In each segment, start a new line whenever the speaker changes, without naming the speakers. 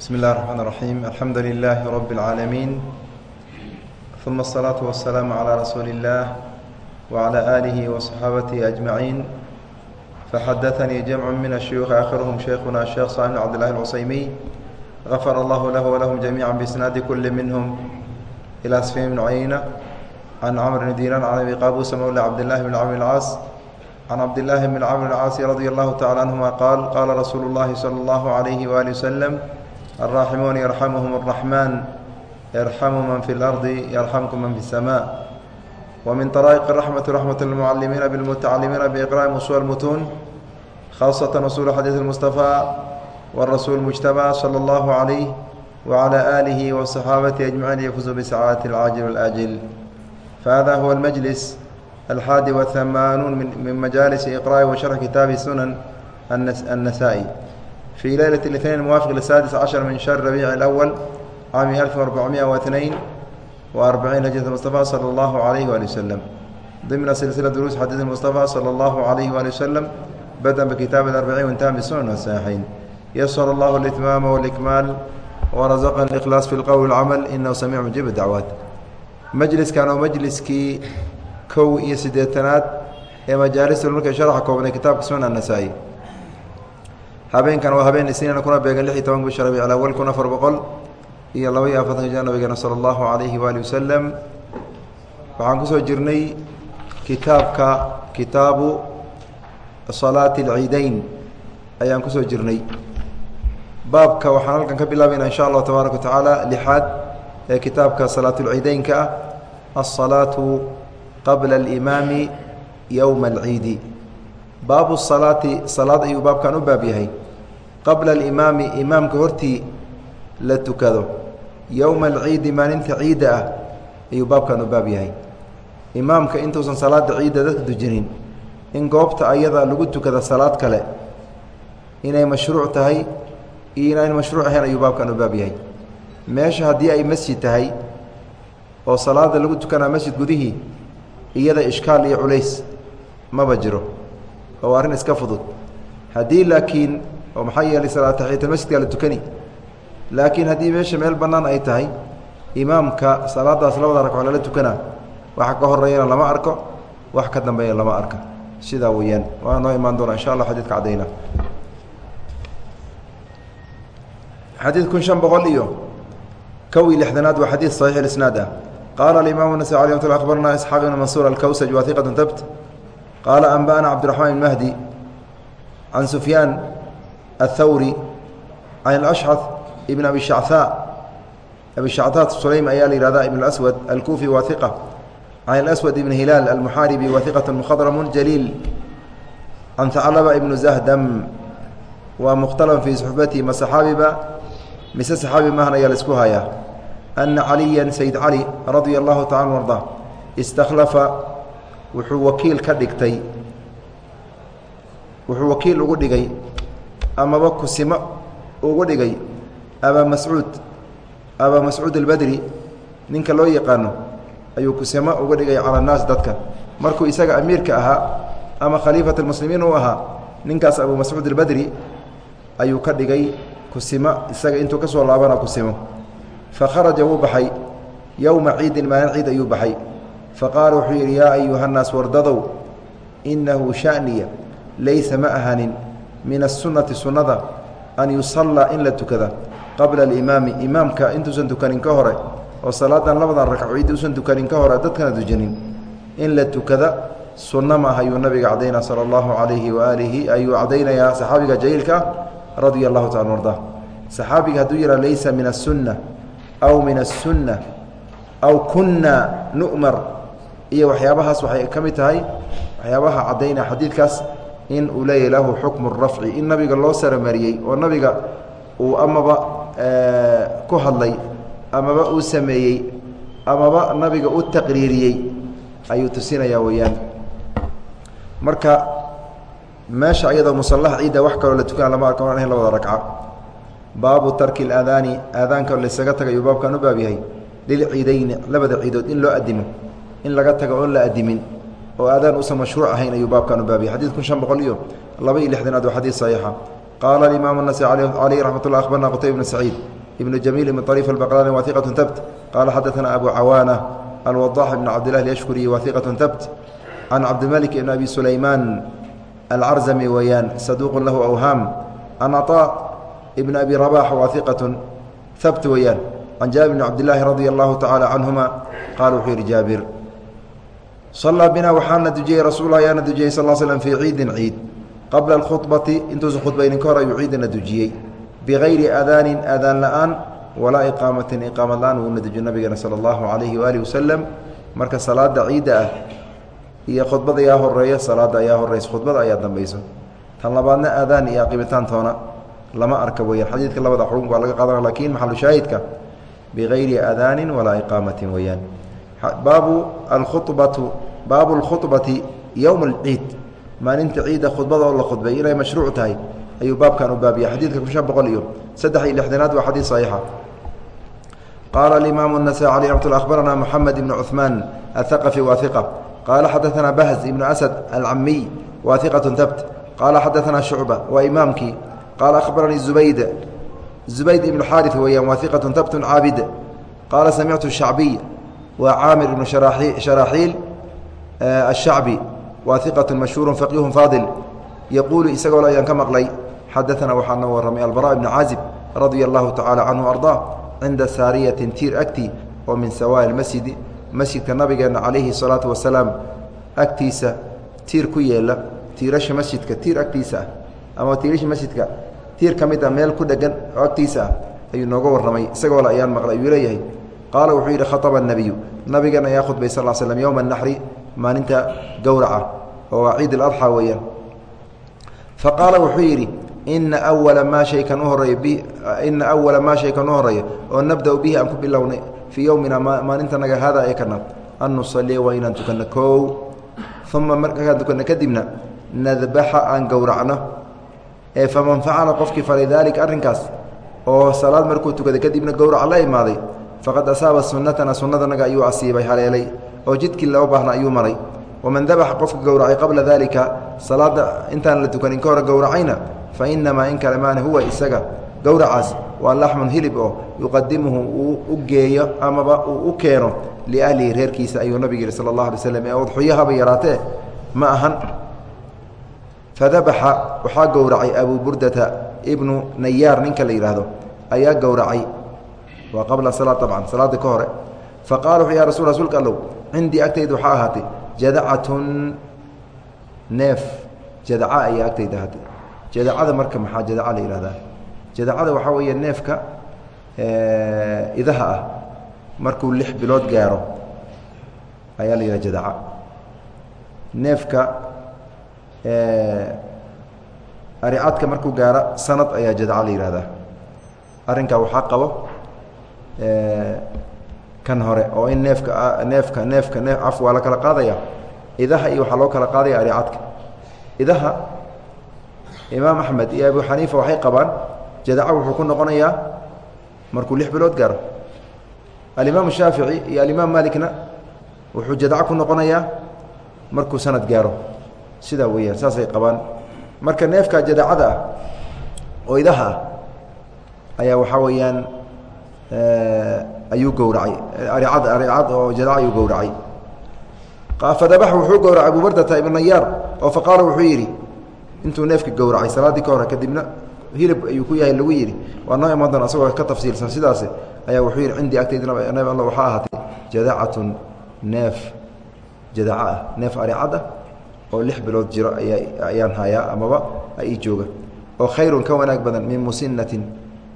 بسم الله الرحمن الرحيم الحمد لله رب العالمين ثم الصلاة والسلام على رسول الله وعلى آله وصحابته أجمعين فحدثني جمع من الشيوخ آخرهم شيخنا الشيخ صالح بن عبد الله العصيمي غفر الله له ولهم جميعا بإسناد كل منهم إلى سفيان بن عيينة عن عمرو بن دينار عن أبي قابوس مولى عبد الله بن عمرو العاص عن عبد الله بن عمرو العاص رضي الله تعالى عنهما قال قال رسول الله صلى الله عليه وآله وسلم الراحمون يرحمهم الرحمن يرحم من في الأرض يرحمكم من في السماء ومن طرائق الرحمة رحمة المعلمين بالمتعلمين بإقراء أصول المتون خاصة أصول حديث المصطفى والرسول المجتبى صلى الله عليه وعلى آله وصحابته أجمعين يفوزوا بسعادة العاجل alxaadi wahamaanuun min majaalisi iqra'i wa sharxi kitaabi sunan annasaa'i fii leylat اlitnain muwaafiq lisaadis cashar min shahri rabiici اlawal caami alfin arbacmiya watnain wa arbaciin hijrat mustafa sala allahu alayhi waali wasalam dimna silsila duruus xadiid mustafa sala allahu alayhi waali wasalam badan bikitaab arbaciin wintahan bisunan wasaaxayn yasar allahu litmaama walikmaal warasaqan ikhlaas fi lqowl wlcamal inahu samiic mujib dacwaat majliskan oo majliskii kow iyo siddeetanaad ee majaalista markay sharaxa koobnay kitaabka sunan annasaa-i. Habeenkan waa habeen isniina kuna beegan lix iyo toban bisha rabiic alawal kun afar boqol iyo laba iyo afartanka jir nabigeena sala allahu calayhi waali wasalam waxaan ku soo jirnay kitaabka kitaabu salaati alciideyn ayaan ku soo jirnay. Baabka waxaan halkan ka bilaabayna insha allahu tabaaraka wa tacaala lixaad ee kitaabka salaatulciideynka ah alsalaatu qabla alimaami yowma alciidi baabu salaati salaad ayuu baabkan u baab yahay. Qabla alimaami imaamka hortii la tukado. Yowma alciidi maalinta ciidda ah ayuu baabkan u baab yahay. Imaamka intuusan salaada ciidda dadka tujinin in goobta ayada lagu tukada salaad kale inay mashruuc tahay iyo inayn mashruuc ahayn ayuu baabkan u baab yahay. Meesha haddii ay masjid tahay oo salaada lagu tukanaa masjid gudihii iyada ishkaal iyo culays maba jiro oo arrin iska fudud. Haddii laakiin oo maxaa yeelay salaataxiita masjidkaa la tukani laakiin haddii meesha meel bannaan ay tahay imaamka salaadaas labada ragco lala tukanaa waxa ka horeeyana lama arko wax ka dambeeya lama arka. Sidaa weeyaan waa noo imaan doona insha allah xadiidka caddayna xadiid kun shan boqol iyo kow iyo lixdanaad waa xadiid saxiix isnaad ah qala imaam nas a abarna isxaaq ibn mansuur alkawsaj waaiqatan tabt qaala anba'ana cabdiraxmaan ibn mahdi can sufyaan athawri can alashca ibn abi shachaa abi shactaa sulaym ayaa la yihahda ibn aswad alkufi waaiqa can aswad ibn hilaal almuxaaribi waaiqat muhadramu jaliil can haclaba ibnu zahdam waa mukhtalan fii suxbatihi ma saxaabiba mise saxaabi mahn ayaa la isku hayaa ana caliya sayd cali radia allahu tacala anu arda istakhlafa wuxuu wakiil ka dhigtay wuxuu wakiil ugu dhigay amaba kusimo ugu dhigay abaa mascuud abaa mascuud albadri ninka loo yaqaano ayuu kusimo uga dhigay cala annaas dadka markuu isaga amiirka ahaa ama khaliifat almuslimiin uu ahaa ninkaas abuu mascuud albadri ayuu ka dhigay kusimo isaga intuu ka soo laabana kusimo fa kharaja wuu baxay yowma ciidin maalin ciid ayuu baxay fa qaala wuxuu yidhi yaa ayuhannaas wardadow innahu sha'niya laysa ma ahanin min asunnati sunnada an yusallaa in la tukada qabla alimaami imaamka intuusan tukanin ka hore oo salaadan labadan ragco ciid uusan tukanin ka hore dadkana tujanin in la tukada sunno ma ah ayuu nabiga cadaynaa sala allahu calayhi waaalihi ayuu cadaynayaa saxaabiga jaliilka radia allahu taala arda saxaabiga hadduu yihaa laysa min aلsunna aw min aلsunna aw kunna nu'mar. Iyo waxyaabahaas waxay ka mid tahay waxyaabaha caddaynaya xadiidkaas in uu leeyahy lahu xukmu rafci in nabiga loo saramariyey oo nabiga uu amaba ku hadlay amaba uu sameeyey amaba nabiga u taqriiriyey ayuu tusinaya weeyaan. Marka meesha ayadoo musallaha ciidda wax kaloo la tukana lama arko aan ahayn labada ragca baabu tarki اlaadaani aadaanka laysaga taga ayuu baabkan u baab yahay lilciidayni labada ciidood in loo adimo in laga tago oon la adimin oo aadaan uusan mashruuc ahayn ayuu baabkan u baab yahay xadid kun shan boqol iyo laba iyo lixdanaad waa xadiid saxiixa qaala imaam النasي عalيh رaحmat الlah aخbarna qtayb بn سacيid ibn jamiil ibn طريف البqlاni wa ثiqaة tbt qala xadaثna abu cawaanة alوضاح bn cabdالlah الyشhkuri wa ثiqaة tbt can cabdimلك ibn abi sulaymaan alcarzmi weeyaan saduuq lahu أwhaam can aطاء ibn abi رabax wa ثiqaة habt weeyaan can jaabir bn cabdالlahi radي الlahu taعalى canهuma qala wuxuu yihi jaabir صalaa bina waxaana dujiyey rasuul ayaana dujiyey sal slm fii ciidin ciid qabla alkhubati intuusan khudbaynin ka hor ayuu ciidana dujiyey bigayri aadaanin aadaan la-aan walaa iqaamatin iqaamad la-aan wuuna dujiyo nabigeena sala allahu calayhi waaalih wasalam marka salaada ciidda ah iyo khudbada ayaa horeeya salaada ayaa horeysa khudbada ayaa dambayso tan labaadna aadaan iyo aqibitaantoona lama arka weyaan xadiidka labada xukun waa laga qaadana lakiin maxalu shaahidka bigayri aadaanin walaa iqaamatin weyaan baabu alkhubatu baabu alkhubati yowma alciid maalinta ciidda khudbada oo la khudbay inay mashruuc tahay ayuu baabkan u baabiya xadiidka kun shan boqol iyo saddex iyo lixdanaad waa xadiid saxiixa qaala alimaamu النasai alي ramat akhbarana moxamed ibn cuثmaan aلhaqafi wa hiqa qaala xadaثana bahz ibnu asad alcamiy wa hiqaة tabt qaala xadaثana shucba waa imaamkii qaala akhbaranii zubayd zubayd ibnu xaari weeyaan waa iqatun tabtun caabid qaala samictu shacbiy waa caamir ibnu sharaaxiil ashacbi waa iqatun mashhuurun faqihun faadil yaquulu isagoo ayaan ka maqlay xadaanaa waxaa noo warramay albara ibnu caazib radia allahu tacaala canhu ardaa cinda saariyatin tiir agti oo min sawaai masjidi masjidka nabigeenna calayhi salaatu wasalaam agtiisa tiir ku yeela tiirasha masjidka tiir agtiisa ah ama tiirasha masjidka tiir ka mid a meel ku dhegan oo agtiisa ah ayuu nooga warramay isagoo ayaan maqlay ayuu leeyahay qaala wuxuu yidhi khaطba الnabiyu nabigeena ayaa khudbay sal slm yowma الnaxri maalinta gowraca oo waa ciid اladxى weeyaan faqaala wuxuu yidhi ina awala maa shaykan u horeeyo ina awala maa shaykan u horeeyo oo nabda-u bihi aan ku bilownay fii yowmina maalintanaga haadaa ee kana an nusaliya waa inaan tukanno kow uma markaan tukanno kadibna nadbaxa aan gowracno ee faman facala qofkii falay daalika arrinkaas oo salaad markuu tukaday kadibna gowraca la imaaday faqad asaaba sunnatana sunnadanaga ayuu asiibay haleelay oo jidkii loo baahna ayuu maray. Waman dabaxa qofka gowracay qabla daalika salaada intaan la tukanin ka hore gowracayna fa inamaa in kale maana huwa isaga. Gowracaas waa laxmun hilib oo yuqadimuhu uu u geeyo amaba uu u keeno liahlihi reerkiisa ayuu nabig yihi sala allah alay slam ee udxuyahaba yaraatee ma ahan fadabaxa waxaa gowracay abuu burdata ibnu nayaar ninka la yidhaahdo ayaa gowracay. Waa qabla salaa abcan salaada ka hore. Faqala wuxuu ya rasul rasuulka allow cindii agtayda waxaa ahaatay jadacatun neef jadaca ayaa agtayda ahaatay. Jadacada marka maxaa jadaca la yihahdaa jadacada waxaa weeye neefka idaha ah markuu lix bilood gaaro ayaa la yidhaha jadaca. Neefka aricadka markuu gaaro sanad ayaa jadaca la yihahdaa arrinkaa waxaa qabo kan hore oo in neefka neefka neefka nee af waa la kala qaadaya. Idaha iyo waxaa loo kala qaadaya aricadka idaha imaam axmed iyo abu xaniifa waxay qabaan jadaca wuxuu ku noqonayaa markuu lix bilood gaaro. Alimaam shaafici iyo alimaam malikna wuxuu jadaca ku noqonayaa markuu sanad gaaro sidaa weeyaan saasay qabaan. Marka neefka jadacada ah oo idaha ah ayaa waxaa weeyaan ayuu gowracay. Aricad aricad oo jadaca ayuu gowracay. Fadabax wuxuu gowracay abu bardata ibn nayaar oo faqaala wuxuu yidhi intuu neefka gowracay salaaddii ka hore kadibna hilib ayuu ku yahay lagu yidhi waa noo iman doona asagoo ka tafsiilsan sidaas ayaa wuxuu yidhi cindii agtayda nab alla waxaa ahaatay jadacatun neef jadaca ah neef aricad ah oo lix bilood jiro ayaa ayaan hayaa amaba ii jooga. oo khayrun ka wanaag badan min musinatin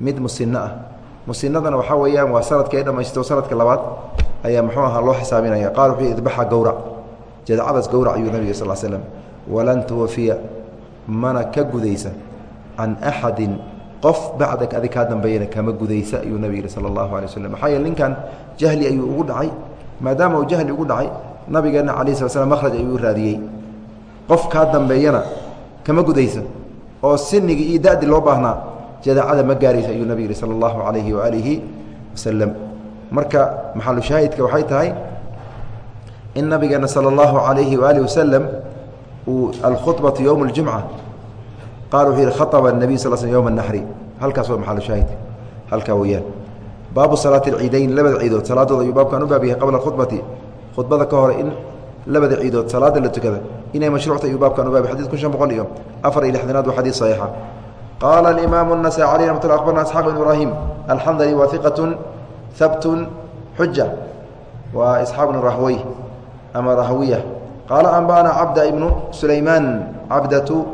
mid musino ah. Musinadana waxaa weeyaan waa sanadka ay dhamaysto sanadka labaad ayaa muxuu ahaa loo xisaabinaya qaal wuxuu idbaxa gowrac. Jadacadaas gowrac ayuu nabig sal slm walan tuwafiya mana ka gudaysa can axadin qof bacdak adig kaa dambeeyana kama gudaysa ayuu nabig yihi sala allahu alay waslm maxaa yeele ninkan jahli ayuu ugu dhacay. Maadaama uu jahli ugu dhacay nabigeena alayh sala slam makhraj ayuu raadiyey qof kaa dambeeyana kama gudaysa oo sinigii iyo da'di loo baahnaa jadacada ma gaaraysa ayuu nabig yihi sala allahu calayhi waaalihi wasalam marka maxalu shaahidka waxay tahay in nabigeena sala allahu calayhi waaalih wasalam uu alkhubatu yowma اljumca qaala wuxuu yihi khaطba الnabiy sal sl yowma الnaxri halkaas waa maxalu shaahid halkaa weeyaan baabu salaati اlciidayn labada ciidood salaadooda ayuu baabkan u baab yahay qabla khudbati khudbada ka hore in labada ciidood salaada la tukada. Inay mashruucta iyu baabkan ubaabay xadid kun shan boqol iyo afar iyo lixdanaad waa xadiid saxiixa. Qaala alimaamu الnasaa caley ramat akbarna isxaaq bn ibraahim alxandali waa iqatun habtun xuja waa isxaaq bnu rahwey ama rahwiya qaala anba'ana cabda ibnu sulaymaan cabdatu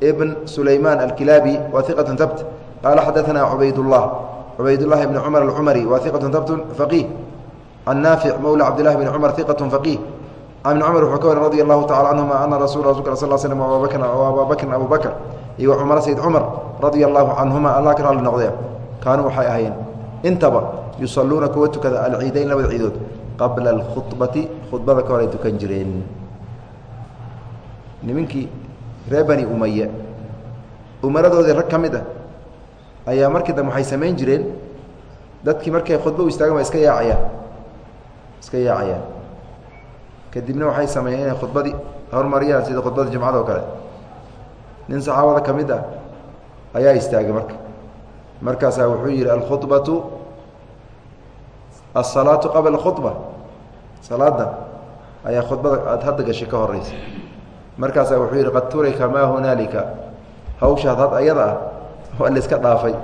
ibn sulaymaan alkilaabi waa iqatun habt qaala xadaana cubaydulah cubaydulahi bni cumar alcumari waa iqatun habtun faqiih can naafic mowla cabdilahi cumar iqatun faqiih can ibn cumar wuxuu ka warin radi allahu tacala canhuma ana rasul rasulka sal slm ababakrin ababakrin abu bakr iyo cumar sayid cumar radia allahu canhuma allah ka raalli noqdee kaanuu waxay ahaayeen intaba yusaluuna kuwa tukada alciidayn labada ciidood qabla alkhubati khudbada ka hor ay tukan jireen. Nimankii reer bani umaye umaradoodii rag ka mid ah ayaa markii dambe waxay samayn jireen. Dadkii markay khudba u istaagan waa iska yaacayaan iska yaacayaan kadibna waxay sameeyeen inay khudbadii horumariyaan sida khudbada jimcada oo kale. Nin saxaabada ka mid ah ayaa istaagay marka. Markaasaa wuxuu yidhi alkhubatu asalaatu qabla khudba. Salaada ayaa khudbada aada hadda gashay ka horeysa markaasaa wuxuu yidhi qad turika maa hunaalika. Hawshaad had ayada ah waa laiska dhaafay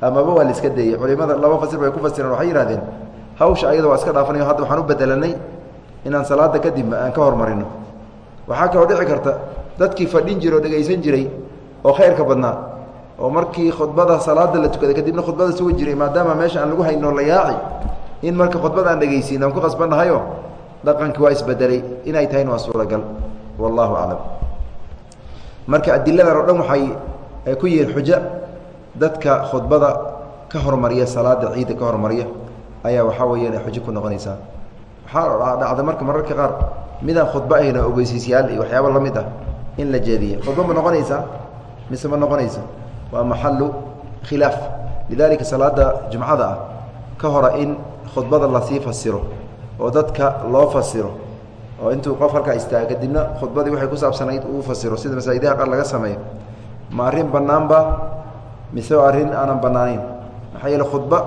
amaba waa laiska deeyey culimada laba fasir bay ku fasireen waxay yihahdeen hawsha ayada waa iska dhaafanayo hadda waxaan u bedelanay inaan salaada kadib aan ka hormarino. Waxaa kaloo dhici karta dadkii fadhin jira oo dhegaysan jiray oo khayrka badnaa oo markii khudbada salaada la tukaday kadibna khudbada sugi jiray maadaama meesha aan lagu hayno la yaaci in marka khudbada aan dhegaysiin aan ku qasbannahayo dhaqankii waa isbedelay. Inay tahayna waa suuragal. Wallahu aclam. Marka adiladan oo dhan waxay ku yihiin xujo dadka khudbada ka hormariya salaada ciidda ka hormariya ayaa waxaa weeyaan ay ku noqonaysaa waxaa dhacda marka mararka qaar midaan khudbo ahayna ogeysiisyaal iyo waxyaaba la mid ah in la jeediye khudbo ma noqonaysaa? Mise ma noqonaysa waa maxalu khilaaf. Lidalika salaada jumcada ah ka hora in khudbada la sii fasiro oo dadka loo fasiro oo intuu qof halkaa istaaga kadibna khudbadii waxay ku saabsanayd uu fasiro. Sida masaajidaha qaar laga sameeyo. Ma arrin bannaanba mise arrin aanan bannaanayn maxaa yeele khudba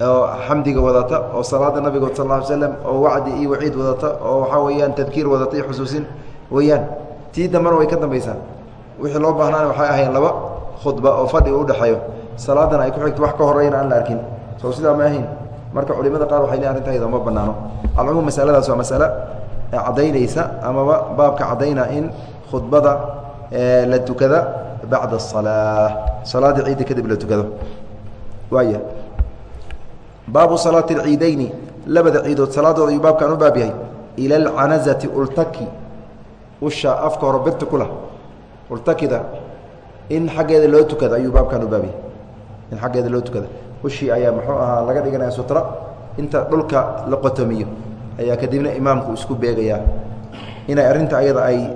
oo xamdiga wadata oo salaada nabigood sal ly slam oo wacdi iyo waciid wadata oo waxaa weeyaan tadkiir wadata iyo xusuusin weeyaan. Tii dambena way ka dambaysaa wixii loo baahnaana waxay ahayn laba khudba oo fadhiga udhexeeyo salaadana ay ku xigto wax ka horeyna aan la arkin. Soo sidaa ma ahayn. Marka culimada qaar waxay leeyn arrinta ayada ma banaano alcumuum masaladaas waa masale caddaynaysa amaba baabka caddayna in khudbada la tukada bacda asalaa salaada ciidda kadib la tukado. Waaya baabu salaati alciidayni labada ciidood salaadooda ayuu baabkaan u baab yahay ila alcanazati ultaki usha afka hore birta ku lah. Ultakida in xaggeeda loo tukada ayuu baabkaan u baab yahay. In xaggeeda loo tukada. Ushii ayaa muxuu ahaa laga dhiganaya sutra. Inta dhulka la qotomiyo ayaa kadibna imaamku isku beegayaa inay arrinta ayada ay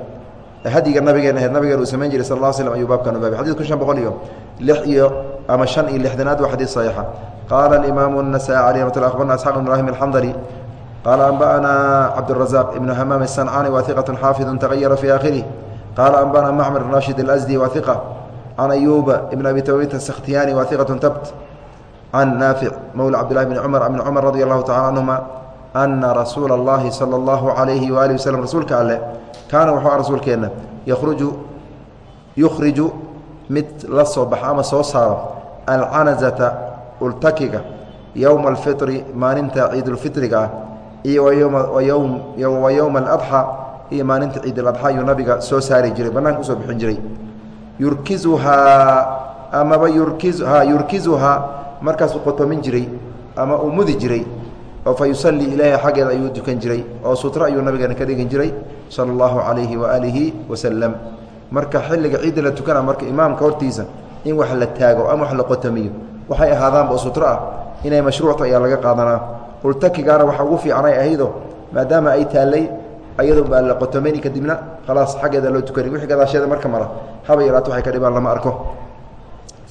hadiga nabigeen ahayd nabigeen uu samayn jiray sal lla slm ayuu baabkan u baabay xadidku shan boqol iyo lix iyo ama shan iyo lixdanaad waa xadiid saxiixa qaala alimaamu الnasaai alيh ramat abarna isxaq bn ibrahim alxandali qaala anba'ana cabdالrazaq ibnu hamaam الsancani wa iqaة xaafidu tagayara fi aakhirih qaala anba'ana macmar rashid اlasdi wa iqa can ayuba ibn abi tawit askhtiyani wa iqaة tabt can naafic mowla cabdillahi bni cumar bni cumar radi allahu tacala canhuma ana rasuula اllahi salى اllahu alayhi waalihi waslm rasuulka alleh kaana wuxuu rasuulkeenna yruju yukhriju mid la soo baxa ama soo saaro alcanazata ultakiga yowma alfitri maalinta ciidulfitriga ah iyo wa yowma aladxaa iyo maalinta ciiduladxa ayuu nabiga soo saari jiray bannaanka u soo bixin jiray. Yurkizuhaa amaba yurkiha yurkizuhaa markaasuu qotomin jiray ama uu mudi jiray oo fa yusallii ilaahi xaggeeda ayuu dukan jiray oo sutro ayuu nabigeena ka dhigin jiray sala allahu calayhi waaalihi wasalam marka xilliga ciidda la tukana marka imaamka hortiisa in wax la taago ama wax la qotomiyo waxay ahaadaanba sutro ah inay mashruucta ayaa laga qaadanaa. Ultakigaana waxa ugu fiicanay ahaydo maadaama ay taallay ayado baa la qotomayni kadibna khalaas xaggeeda loo tukani wixii gadaasheeda marka mara haba yaraato waxay ka dhibaan lama arko.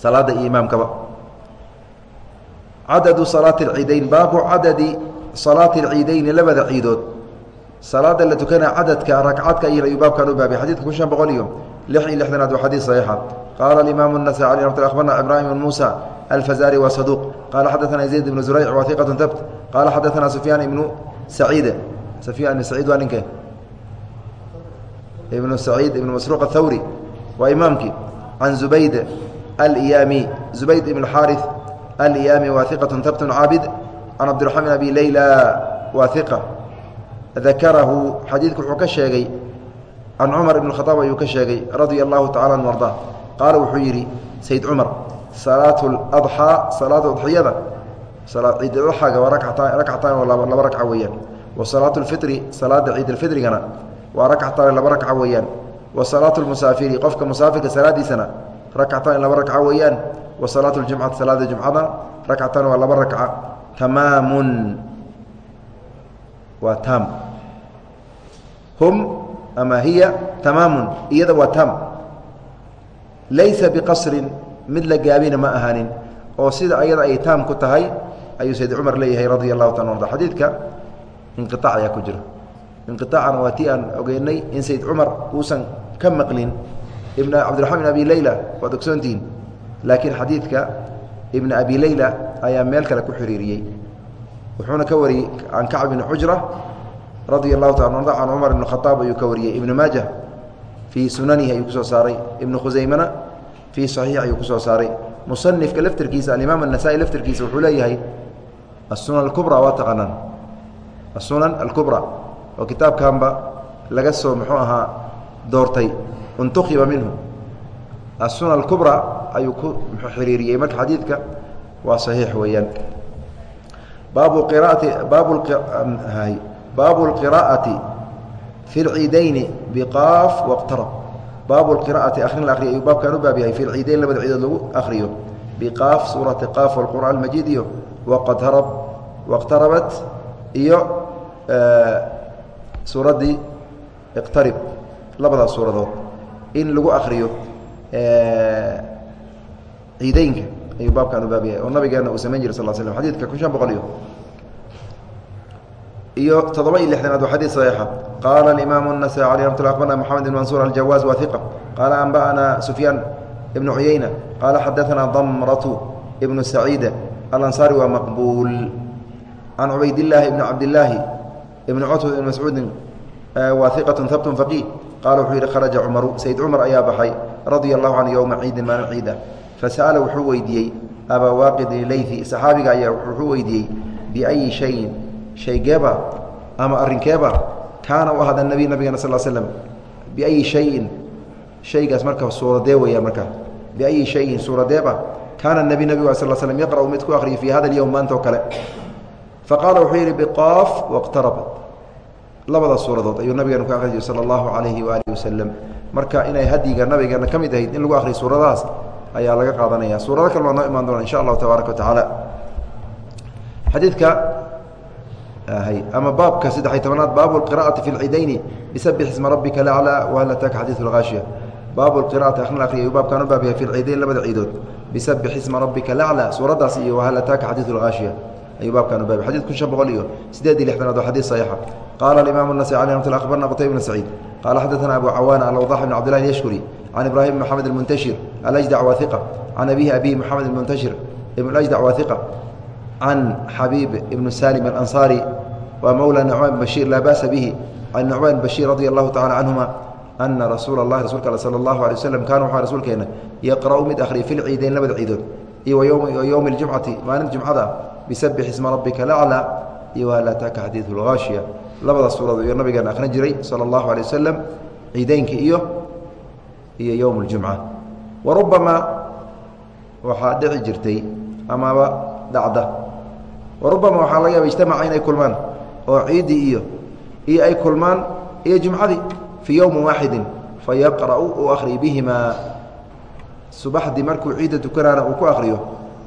Salaadda iyo imaamkaba. Cadadu salaati alciidayn baabu cadadi salaati alciidayni labada ciidood salaada la tukana cadadka ragcadka iyo ayuu baabkan u baabay xadidka kun shan boqol iyo lix iyo lixdanaad waa xadiis saxiixa qaala imaamu النasai abarna ibrahim bn musa alfazari waa saduuq qaala xadaثana zayd ibnu zurayc waa iqatu tabt qaala xadaثana sufyaan ibnu saciid sufyaan ibn saciid waa ninke ibnu saciid ibnu masruuq athawri waa imaamkii can zubayd alyaami zubayd ibn xaariث alyaami waa iqatu tabtun caabid can cabdiraxmaan bin abi leyla waa iqa dakarahu xadiidku wuxuu ka sheegay can cumar ibn khaaab ayuu ka sheegay radia allahu tacala an arda qaala wuxuu yidhi sayd cumar salaatu ladxaa salaada udxiyada ciidadxaaga waa rakcataan oo laba ragca weeyaan. Wa salaatu lfitri salaada ciidalfitrigana waa rakcataan laba ragca weeyaan. Wa salaatu lmusaafiri qofka musaafirka salaadiisana rakcataan laba ragca weeyaan. Wa salaatu ljumcati salaada jumcada rakcataan waa laba ragca tamaamun waa taam hum ama hiya tamaamun iyada waa taam laysa biqasrin mid la gaabina ma ahaanin oo sida ayada ay taam ku tahay ayuu sayd cumar leeyahay radia allahu taala arda xadiidka inqiaac ayaa ku jira. Inqiaacana waa tii aan ogeynay in sayd cumar uusan ka maqlin ibn cabdiraxmaan abi leyla waad ogsoontihiin laakiin xadiidka ibn abi leyla ayaa meel kale ku xiriiriyey wuxuuna ka wariyey can kacb bn xujra radia allahu taala can cumar ibn khaaab ayuu ka wariyey. Ibnu maaja fii sunanihi ayuu ku soo saaray. Ibnu khusaymana fii saxiix ayuu ku soo saaray. Musanifka laftirkiisa alimaam anasai laftirkiisa wuxuu leeyahay asunan alkubra waa taqaanaan. Asunan alkubra oo kitaabkanba laga soo muxuu ahaa doortay. Untukiba minhu. Asunan alkubra ayuu ku xiriiriyey. Marka xadiidka waa saxiix weeyaan baabu qiraati baabu baabu اlqiraa'ati fi اlciidayni biqaaf wاqtarab baabu اlqira'ati akhrin la akriya ayuu baabkan u baab yahay fi lciidayn labada ciidood lagu akhriyo biqaaf suurati qaaf wاlqur'aan almajiid iyo waqadharab wاqtarabat iyo suuraddii iqtarib labadaas suuradood in lagu akriyo ciideynka ayuu baabkan u baab yahay oo nabigeena uu samayn jiray sal slm xadidka kun shan boqol iyo iyo todoba iyo lixdanaad waa xadiid saxiixa qaala alimaamu الnasaي alي ramat lla abarna moxamed ibn mansuur aljawaaz wa iqa qaala anba'ana sufyaan ibnu cuyeyna qaala xadaثana damratu ibnu saciida alansaari waa maqbuul can cubaydillaahi ibni cabdillaahi ibni cutb ibn mascuudin waa iqatu habtun faqiih qaala wuxuu yidhi kharaja cumaru sayd cumar ayaa baxay radia allahu canhu yowma ciidin maalin ciida fasa'ala wuxuu weydiiyey abaa waaqid leythi saxaabiga ayaa wuxuu weydiiyey biayi shayin shaygeeba ama arrinkeeba kaana u ahada nebi nabigana sal slm biayi shayin shaygaas marka suuradee weya marka biayi shayin suuradeeba kaana nebi nabig sal slm yaqra'u mid ku akhriyo fii hada اlyowm maanta oo kale faqaala wuxuu yidhi biqaaf wاqtarabat labada suuradood ayuu nabigeena ku akhriyo sala allahu calayhi waalihi wasalam marka inay hadyiga nabigeena ka mid ahayd in lagu akhriyo suuradahaas ayaa laga qaadanaya suurado kale waa noo imaan doona insha allahu tabaaraka wa tacaala xadiidka ama baabka saddex iy tobanaad baabu اqira'ati fi اlcidayni bisabix isma rabika laclى wahal ataaka xadiiث اlhaashiya baabu اqira'ati akhrin akriya ayuu baabkaan u baab yahay fi lcidayn labada ciidood bisabix isma rabika laclى suuraddaas iyo wahal ataaka xadiiث اlhaashiya ayuu baabkaan u baab xadid kun shan boqol iyo sideed iyo lixdanaad waa xadiis saxiixa qaala alimam الnasaي alي ramat abarna qutayb bn saciid qaala xadaثana abu cawaana alawضax bn cabdillahi yashkuri can ibrahim bn maxamed اlmuntashir alajdac waa iqa can abihi abihi moxamed اlmuntashir ibn ajdac waa iqa can xabiib ibn salim alanصaari waa mowla nucmaan bashiir laa ba'sa bihi can nucmaan bashiir radi allahu tacala canhuma ana rasuula اllahi rasulka al sala allahu alay waslm kaana waxaa rasuulkeena yaqra'u mid akhriya fi lciidayn labada ciidood iyo wa yowmi اljumcati maalinta jumcada bisabix isma rabbika laclى iyo whal ataaka xadiidu اlhaashiya labadaas suuradood iyo nabigeena akhrin jiray sala allahu alay wasalam ciideynka iyo iyo yowm اljumca wa rubamaa waxaa dhici jirtay amaba dhacda wa rubama waxaa laga yaaba ijtamaca inay kulmaan oo ciiddii iyo iyo ay kulmaan iyo jumcadii fii yowmin waaxidin fayaqra'u uu akhri bihimaa subaxdii markuu ciidda tukanaana uu ku akhriyo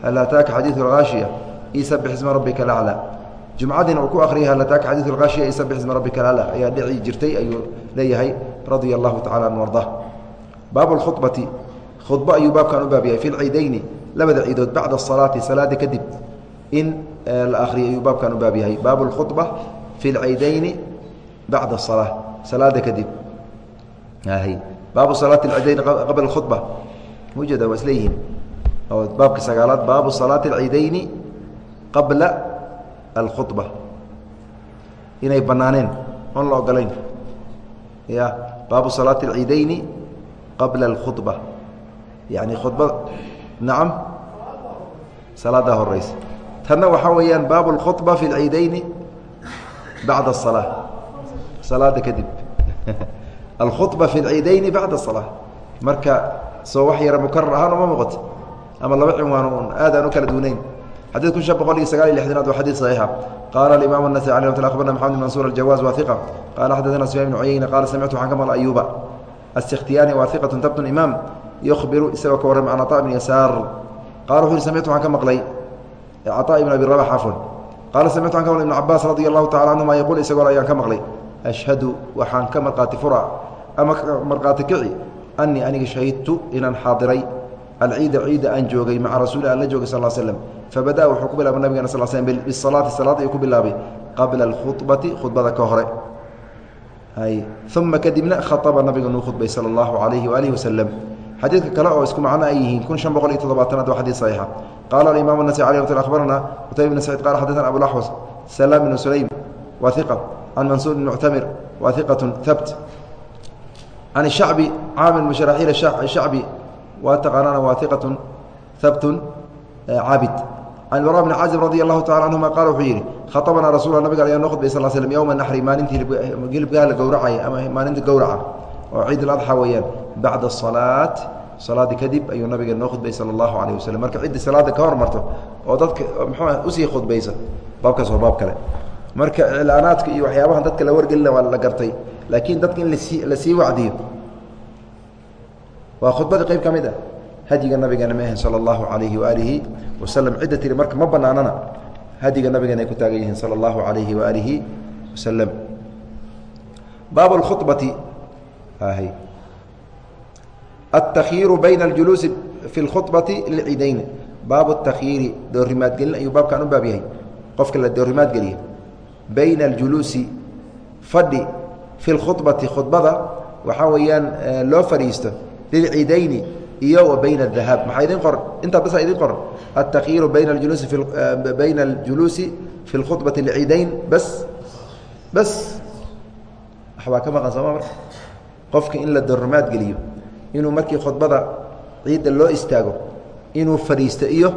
hal ataaka xadiidu اlhaashiya isabix isma rabbika laclى jumcadiina uu ku akhriya hal ataaka xadiidu اlhaashiya isabix isma rabbika laclى ayaa dhici jirtay ayuu leeyahay radia allahu tacala an arda baabu اlkhubati khudbo ayuu baabkan u baab yahay fi lciidayni labada ciidood bacda asalaati salaada kadib in la akhriyo ayuu baabkan u baab yahay baabu اlkhuطba fi اlciidayni bacda الsalaa salaada kadib baabu salaati اciidayn qabla اkhudba mujeda waa isleeyihiin oo baabka sagaalaad baabu salaati اlciidayni qabla alkhudba inay banaaneen oon la ogolayn ya baabu salaati اlciidayni qabla اlkhudba yani khudba nacam salaadaa horeysa tanna waxaa weeyaan baabu اlkhudba fi اlciidayni bacda الصalaa salaada kadib alkhuطba fi اlciidayni bacda الصalaa marka soo wax yara mukarar ahaan uma muuqato ama laba cinwaan un aad aan u kala duunayn xadid kun شhan boqol iyo sagaal iyo lixdanaad waa xadid صaxiixa qaala imam النasي alي mt abarna mxamed بn mansur الjawاز wa ثiqa qala xadadana sufyan بn cuyeyna qala samictu waxaan ka maqla ayuba asktiyaani waa iqatu tabtu imaam yubiru isagoo ka warrama an caa bn yasaar qaala wuxu uhi samictu waxaan ka maqlay caa ibn abi rabax cafwan qaala samictu waan ka maqlay ibn cabaas radia allahu tacala canhuma yaquul isagoo ayaan ka maqlay ashhadu waxaan ka marqaati fura ama marqaati kici annii aniga shahidtu inaan xaadiray alciida ciida aan joogay maca rasuuli alla joogay sal slm fabada wuxuu ku bilaabay nabigana sal slm bisalaati salaad ayuu ku bilaabay qabla alkhubati khudbada ka hore uma kadibna khaaba nabiga nuu khudbay sala allahu calayhi waalihi wasalam xadiidka kale oo isku macno ay yihiin kun shan boqol iyo toddobaatanaad waa xadiid saxiixa qaala alimaam anasai alay watl akhbarana qutayba bn saciid qala xaddatana abulaxwas salaam bnu sulaym wa iqa can mansuur bn muctamir wa iqatun habt can shacbi caamir musharaxiil shacbi waa taqaanana waa iqatun habtun caabid eh, bra bn caazib radi alahu tacala anhuma qaal wuxuu yidhi khaabnaa rasulla nabiga ayaa noo khudbay sal slm yowma naxri maalintii gelibgaha la gowracaya ama maalinta gowraca oo ciid aladxa weeyaan bacda asalaat salaada kadib ayuu nabiga noo khudbay sal allahu alayh waslm marka cidda salaada ka hormarto oo dadka mxu u sii khudbaysa baabkaas waa baab kale marka iclaanaadka iyo waxyaabaha dadka la wargelina waa la gartay laakiin dadka in la sii wacdiyo waa khudbada qeyb ka mid ah hadyiga nabigana ma ahan sala allahu alayhi waaalihi wasalam cidda tiri marka ma banaanana hadyiga nabigana ay ku taagan yihiin sala allahu alayhi waaalihi wasalam baab khubati التkyiiru bayna اjuluusi fi اkhuطbaةi lciidayn baabu الtakyiiri doorimaadgelin ayuu baabkan u baab yahay qofka la doorimaadgeliya bayna اljuluusi fadhi fi اlkhuطbati khudbada waxaa weeyaan loo fadhiisto lilciidayni iyo wa bayna الdahaab maxaa idin qoran intaa basa idin qoran الtakyiiru bayna اjuluusi bayna اljuluusi fi اlkhuطbati lciidayn bas bas waxbaa ka maqan sooma marka qofka in la doorimaadgeliyo inuu markii khudbada ciidda loo istaago inuu fadhiisto iyo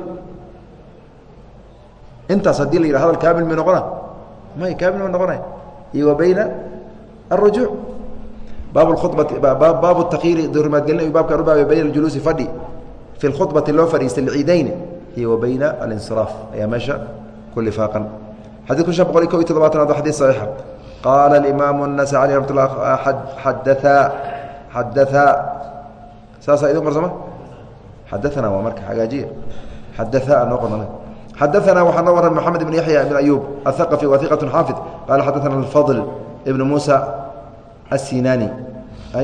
intaas haddii la yidhah hadal kaamil mi noqona may kaamil ma noqonay iyo wa bayna الrujuuc baab khubati baabu takyiiri doorimaadgelin ayuu baabkan u baabay bayna اljuluusi fadhi fi اlkhudbati loo fadhiista lciidayn iyo wa bayna alinsiraaf ayaa meesha ku lifaaqan xadid kun shan boqol iyo ko iyo todobaatanaad waa xadid saxiixa qaala اlimaamu الnasaي alيh ramat lah xadaaa xadaaa saasaa idin qorsama xadaana waa marka hagaajiya xadaaa noo qornana xadaana waxaa noo waran moxamed ibn yaxya ibn ayuub athaqafi wa iqat xaafid qaala xadaana alfadl ibn muusa asinaani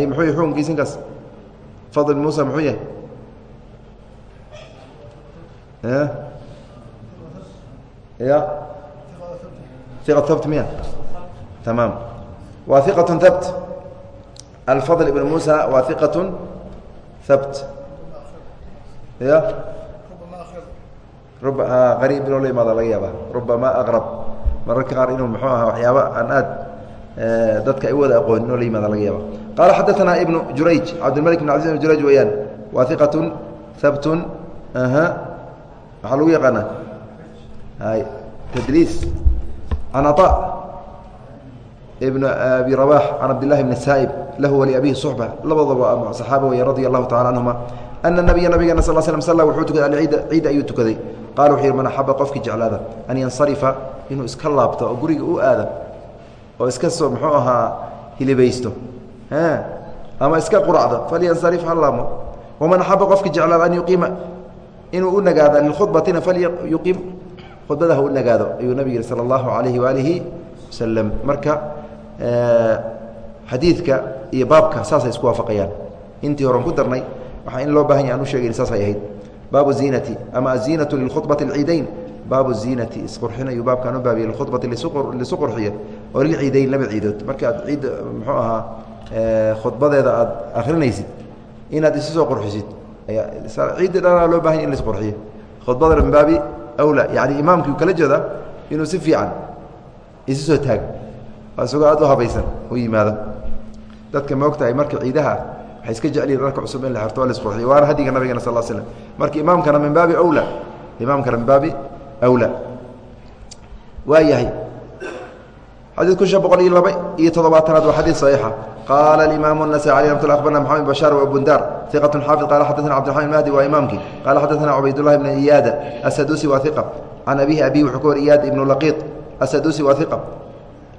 muxuu yahy xukunkiisinkaas? Fadl muusa muxuu yahay? Ya iqat habt miya? Tamaam wa iqat habt alfadl ibn muusa wa iqat habt ya qariib inuu la imaada laga yaaba rubama aqrab. Mararka qaar inuu muxuu ahaa waxyaaba aan aad dadka ay wada aqoonin inuu la yimaada laga yaaba qaala xadaثana ibnu jurayj cabdilmalik bn cabdi ibn jurayj weeyaan waa iqatun habtun aha. Maxaa lagu yaqaanaa hay tadliis can aطa ibn abi rabax can cabdillahi bni saa'ib lahu waliabihi suxba. Labadaba saxaaba weya radia allahu tacala canhuma ana nabiya nabigeena sal slm salla wuxuu tukaday alciida ciid ayuu tukaday. Qala wuxuu yihi man axaba qofkii jeclaada an yansarifa inuu iska laabto oo guriga u aada oo iska soo muxuu ahaa hilibaysto ama iska quracdo falyansarif ha laamo waman axaba qofkii jeclaada an yuqiima. Inuu u nagaado lilkhudbatina falyuqiim. Khudbada ha u nagaado ayuu nabig yihi sala allahu waalihi wasalam marka xadiidka iyo baabka saasay isku waafaqayaan. Intii horan ku darnay waxaa in loo baahan ya an u sheegayn saasay ahayd. Baabu ziinati ama aziinatu lilkhubati alciidayn baabu ziinati isqurxin ayuu baabkan u baabiyey lilkhubati lisu qurxiya oo lilciidayn laba ciidood. Marka aad ciidda muxuu ahaa khudbadeeda aad akrinaysid inaad isu soo qurxisid ciiddi dhanaa loo bahanya in la isqurxiyo. Khudbadana min baabi awla yani imaamkii kala jeeda inuu si fiican isu soo taago. Isagoo aad u habaysan u yimaado dadka maogtahay marka ciidaha waxay iska jeclihin dharka cusub in la xirto o la isqurxiyo waana hadiga nabigana sal l slm marka imaamkana min baabi awla imaamkana min baabi awla waa yahay xadيid kun شhan boqol iyo laba iyo toddobaatanaad waa xadيid صaحيixa qaala الimaam النasي عlي رحمة ل أخبرna محamed بشhاr وبundar ثiqة xاaفظ qala xadثna cبدiرحman mahdi waa imaamkii qala xadثna cubaydالlahi بن إyaada الsadusi waa ثiqة can abihi abi wuxuu ka war iyaad ibn laqiط الsadusi waa ثiqة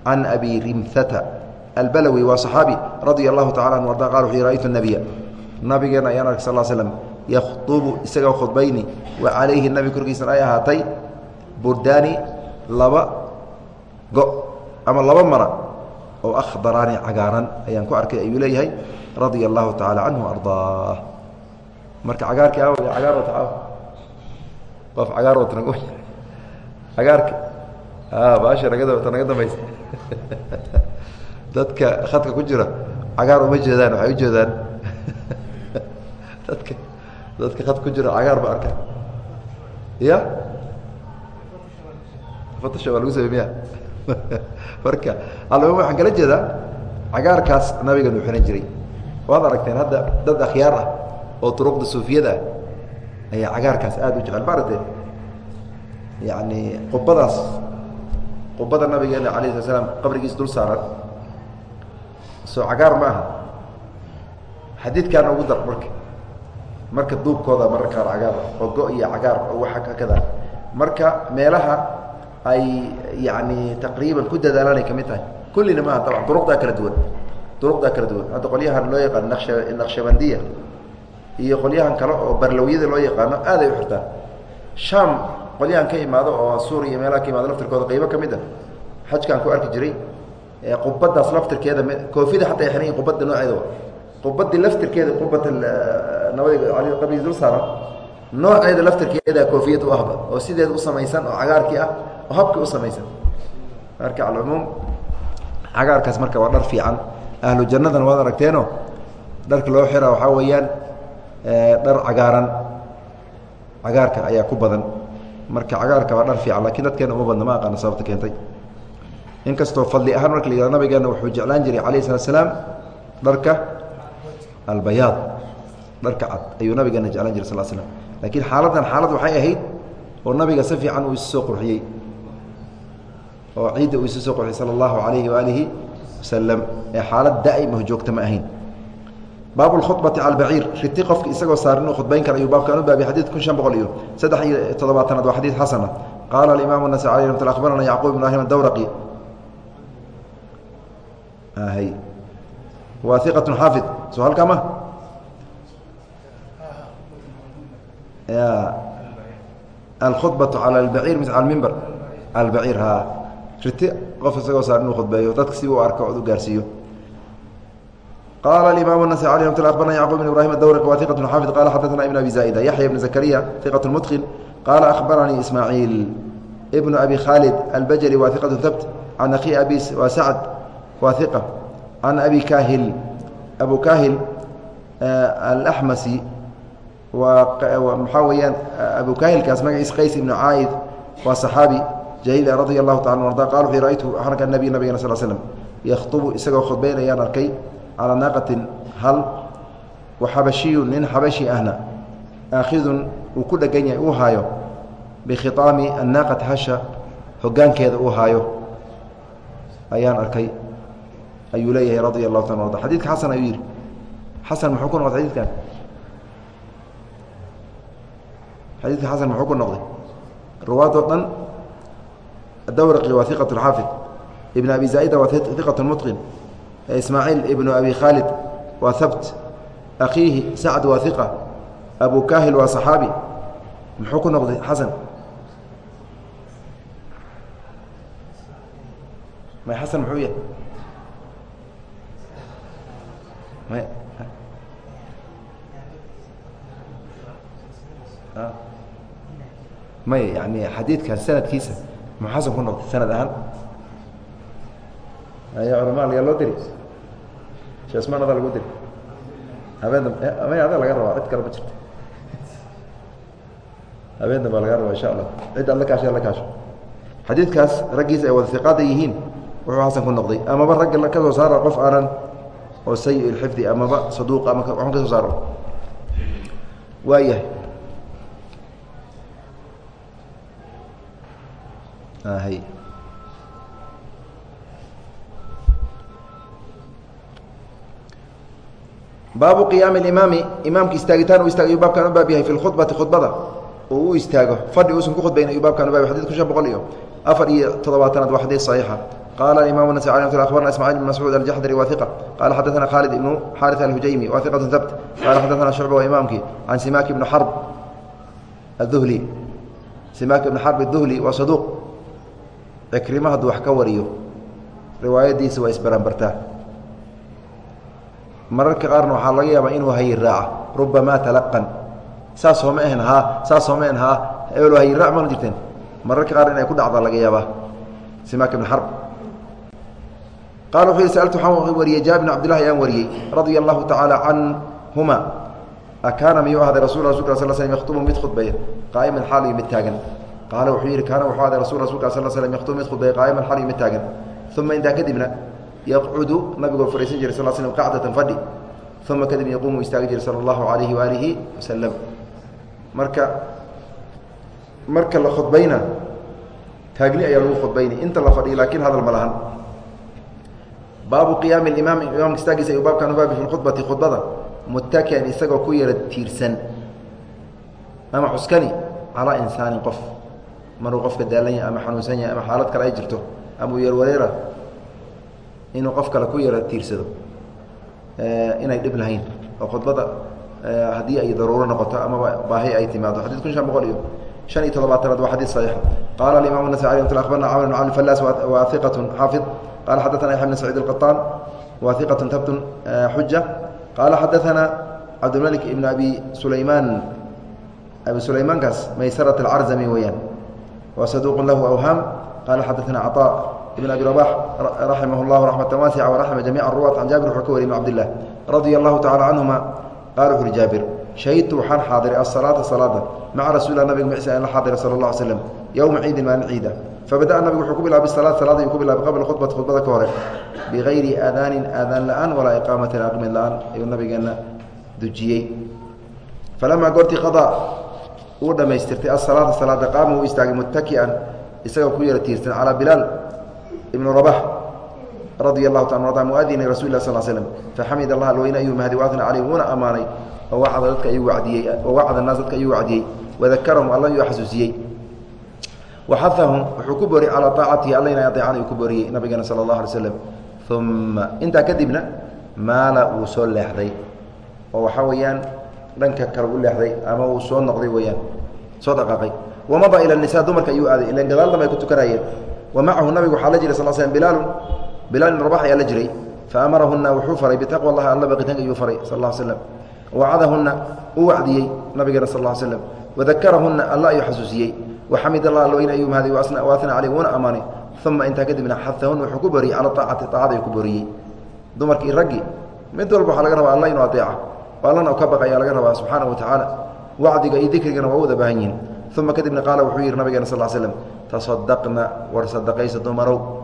can abi rimhata albalawi waa صaxaabi radia الlahu taعala anه arda qal wuxu rأytu النabiya nabigeena ayaan ark sal slm yakhطbu isagoo khudbayni wa calayhi nabi korkiisana ay ahaatay burdaani laba go ama laba mara oo akhdaraani cagaaran ayaan ku arkay ayuu leeyahay radia allahu tacaala ardaa marka cagaarkii aw cagaar wata aw qof cagaar wata nag cagaarka. Baasha nagada wata naga dambaysa. Dadka khadka ku jira cagaar uma jeedaan waxay u jeedaan. Dadka dadka khadka ku jira cagaar ba arkaan ya fotoshop waa lagu samey miya marka alama waxaan kala jeedaa cagaarkaas nabigan uu xihan jiray. Waad aragteen hadda dad akhyaar ah oo duruqda suufiyada ah ayaa cagaarkaas aada u jecel. Maaragtee yacni qubadaas qubada nabigeena alayh sala slam qabrigiis dul saaran. Soo cagaar ma aha. Xadiidkaana ugu dar marka marka duubkooda mararka qaar cagaar oo go iyo cagaar oo waxa kakada marka meelaha ay yani taqriiban ku dadaalanay ka mid tahay kullina maaha taban duruqdaa kala duwan duruqdaa kala duwan. Hadda qolyahan loo yaqaano naqsha naqshabandiya iyo qolyahan kale oo barlowyada loo yaqaano aaday u xirtaan. Sham qolyahan ka imaado oo suuriya meelaha ka imaado laftirkooda qaybo ka mid a xajkaan ku arki jiray qubadaas laftirkeeda koofida xataa ay xiran yihiin qubada nooceeda qubadii laftirkeeda qubata nooceeda laftirkeeda koofiyad u ahba oo sideeda u samaysan oo cagaarkii ah oo habkii u samaysan. Marka alcumuum cagaarkaas marka waa dhar fiican. Ahlu jannadana waad aragteeno dharka loo xira waxaa weeyaan dhar cagaaran. Cagaarka ayaa ku badan. Marka cagaarka waa dhar fiican lakiin dadkeena uma badna ma aqaana sababta keentay. Inkastoo fadli ahaan marka la yihahdo nabigeena wuxuu jeclaan jiray alayh isalaat slaam dharka albayaad dharka cad ayuu nabigeena jeclaan jiray sal slam laakiin xaaladdan xaalad waxay ahayd oo nabiga si fiican uu isu qurxiyey oo ciidda uu isu soo sala allahu alayhi waalihi wasalam ee xaalad daa'imah joogta ma ahayn. Baabu lkhubati cala riti qofka isagoo saar inuu khudbayn kara ayuu baabkan u baabiyay xadid kun shan boqol iyo saddex iyo toddobaatanaad waa xadiid xasana. Qaala alimaamu nasai alay ramat akhbarana yacquub ibrahim adawraqi waa iqat xaafid. Soo halkaa ma alkhudbatu cala albaciir mise cala mimber albaciir ha. Riti qof isagoo saar inuu khudbeeyo dadka si u arko od u gaarsiiyo. Qala imaam nasai alي mt abarna yacqub bn ibrahim adwri wa iqat xaafid qala xadana ibn abi zaaida yaxya bn zakariya iqat mudkin qaala akhbaranii ismaaciil ibnu abi khaalid albajali wa iqat habt can akhi abi wa sacd wa iqa can abi kahil abu kahil alxmasi waxaa weyaan abukahilkaas magaciis qays ibnu caaid waa saxaabi jahil radia allahu taala arda qal wuxu raytu xarka nabiy nabigana sal slm yakhtubu isagoo khudbaynayaan arkay calaa naaqatin hal waxabashiyun nin xabashi ahna aakhidun uu ku dhegan yahay uu haayo bikhitaami annaaqati hasha hogaankeeda uu haayo ayaan arkay ayuu leeyahay radia allahu taala arda. Xadidka xasan ayuu yidhi xasan muxuu ku noqotay xadidkan xadiidka xasan muxuu ku noqday? Ruwaad oo dhan adawraqi waa iqat xaafid. Ibn abi zaa'ida waa iqat mutqin. Ismaaciil ibnu abi khaalid waa habt akhiihi sacd waa iqa abu kahil waa صaxaabi muxuu ku noqday xasan? May xasan muxuu yahay? May may yani xadiidkan sanadkiisa muxuu xasan ku noqday sanad ahaan? Aya culama lagaa loo diri? Sheesmaan adaa lagu diri? Habeen ama adaa laga rabaa cid kale ma jirto. Habeen dambaa laga rabaa insha allah. Cid aad la kaashay kaasho. Xadiidkaas raggiisa ay wada iqaada yihiin wuxuu xasan ku noqday. Amaba ragga ka soo saara qof aanan oo sayi lxifdi amaba saduuq ama waxun ka soo saaro. Waayahay baabu qiyaami imaami imaamka istaagitaan u istaag ayuu baabkan baab yahay fi khudbati khudbada uu istaago. Fadhi uusan ku khudbayn ayuu baabkan u baab xadidku shan boqol iyo afar iyo toddobaatanaad waa xadiid saxiixa. Qaala imam nas abarna ismacil bn mascuud aljaxdari wa iqa qaala xadaثana khaalid ibnu xaari alhujaymi wa habt qaala xadaثana shucba wa imaamkii can simaaki ibni xarb aduhli simaaki ibni xarb aduhli waa saduuq cikrima hadduu wax ka wariyo riwaayadiisa waa isbaranbartaa mararka qaarna waxaa laga yaabaa inuu hayi raaca rubamaa talaqan. Saas sooma ahan haa saas sooma ahan haa. Ebel hayi raac mana jirteen. Mararka qaar inay ku dhacda laga yaabaa. Simaak ibn xarb qala wuxuu yihi sأltu waxaan wariyey jaabir bn cabdillahi ayaan wariyey radia allahu tacaala canhuma. Akaana miyuu ahday rasul rasulka sal slm yaktubu mid khudbaya qaa'iman xaaliyo mid taagan qaala wuxuu yihi kaana wuxuu ahday rasul rasulka sal slm yaktubu mid khudbaya qaa'iman xaaliyo mid taagan uma intaa kadibna yaqcudu nabigoo fadhiisan jiray sal slm qacdatan fadhi uma kadib yaquumu istaagi jiray sala allahu alayhi waalihi wasalam marka marka la khudbayna taagni ayaa lagu khudbayni inta la fadhiyo laakiin hadal ma lahan baabu qiyaami imaam imaamka istaagiisa ayuu baabkan u baabi fi khudbada muttakian isagoo ku yara tiirsan ama cuskani calaa insaanin qof maruu qofka daalan yahay ama xanuunsan yahay ama xaalad kale ay jirto ama uu yarwareera inuu qof kale ku yara tiirsado inay dhib lahayn oo khudbada haddii ay daruuro noqoto amaba baahi ay timaado xadid kun shan boqol iyo شhan iyo todobaatanaad waa xadيث صحيiح qala الimaم النسائي م أخبرna cمر بن cبد الفلاس wa ثiqة xاaفظ qala xadثna يحيى بن سعيد القطان wa ثiqة tbt xuجة qala xadثna cabdالملك بن أbي سulayman abi سulaymankaas maysرة الcarzمي weyaan wa صدوq lah أwhاm qala xadثna cطاء بن أbي رباح رaحimه الlah رحمة واسعة وraحمa جميع الرواة عن jابر وxuu ka wariy بن cبد الله رضي الله taعالى عنهma qala وxu uri jaaبر shahidtu waxaan xaadiray asalaata salaada maca rasuulilah nabiga misa aan la xaadiray sala allah alay slam yowma ciidin maalin ciida fabada'a nabigu wuxuu ku bilaabay salaad salaada ayuu ku bilaabay qabla khudbati khudbada ka hore bigayri aadaanin aadaan la-aan walaa iqaamatin aqmid la-aan ayuu nabigeenna dujiyey falamaa goortii qadaa uu dhammaystirtay asalaata salaada qaama uu istaagay muttaki'an isagoo ku yara tiirsan calaa bilaal ibnu rabax radia allahu ta a muadini rasul lah sal slm faxamid allah alweyne ayuu mahdi waatna caleyh wuuna ammaanay oo wacda dadka ayuu wacdiyey oo wacda naas dadka ayuu wacdiyey wadakarahum alla yuu xasuusiyey. Waxaahum wuxuu ku booriyey calaa aacatihi alla inay aeecaan ayuu ku booriyey nabigeena sala allah alay slam uma intaa kadibna maala wuu soo leexday oo waxaa weeyaan dhanka kale u leexday ama uu soo noqday weyaan soo dhaqaaqay. Wamada ila nisa dumarka ayuu aaday ilan gadaal dambe ay ku tukanayeen. Wa macahu nabigu waxaa la jiray sal slm bilaalun bilaal ibn rabax ayaa la jiray. Fa amarahuna wuxuu faray bitaqwa allahi alla baqitanka ayuu faray sal alla slam wacadahuna u wacdiyey nabigeena sal l slm wadakarahuna alla ayuu xasuusiyey. Waxamid allah alweyne ayuu mahday waasna caleyh wuuna ammaanay uma intaa kadibna xahahuna wuxuu ku boriyey cala aacati aacada ayuu ku boriyey. Dumarkii raggii mid walba waxaa laga rabaa alla inuu aeeca oo allana ka baqaya laga rabaa subxaana wa tacaala wacdiga iyo dikrigana waa u baahan yihiin uma kadibna qaala wuxuu yihi nabigeena sal slm tasadaqna war sadaqaysa dumarow.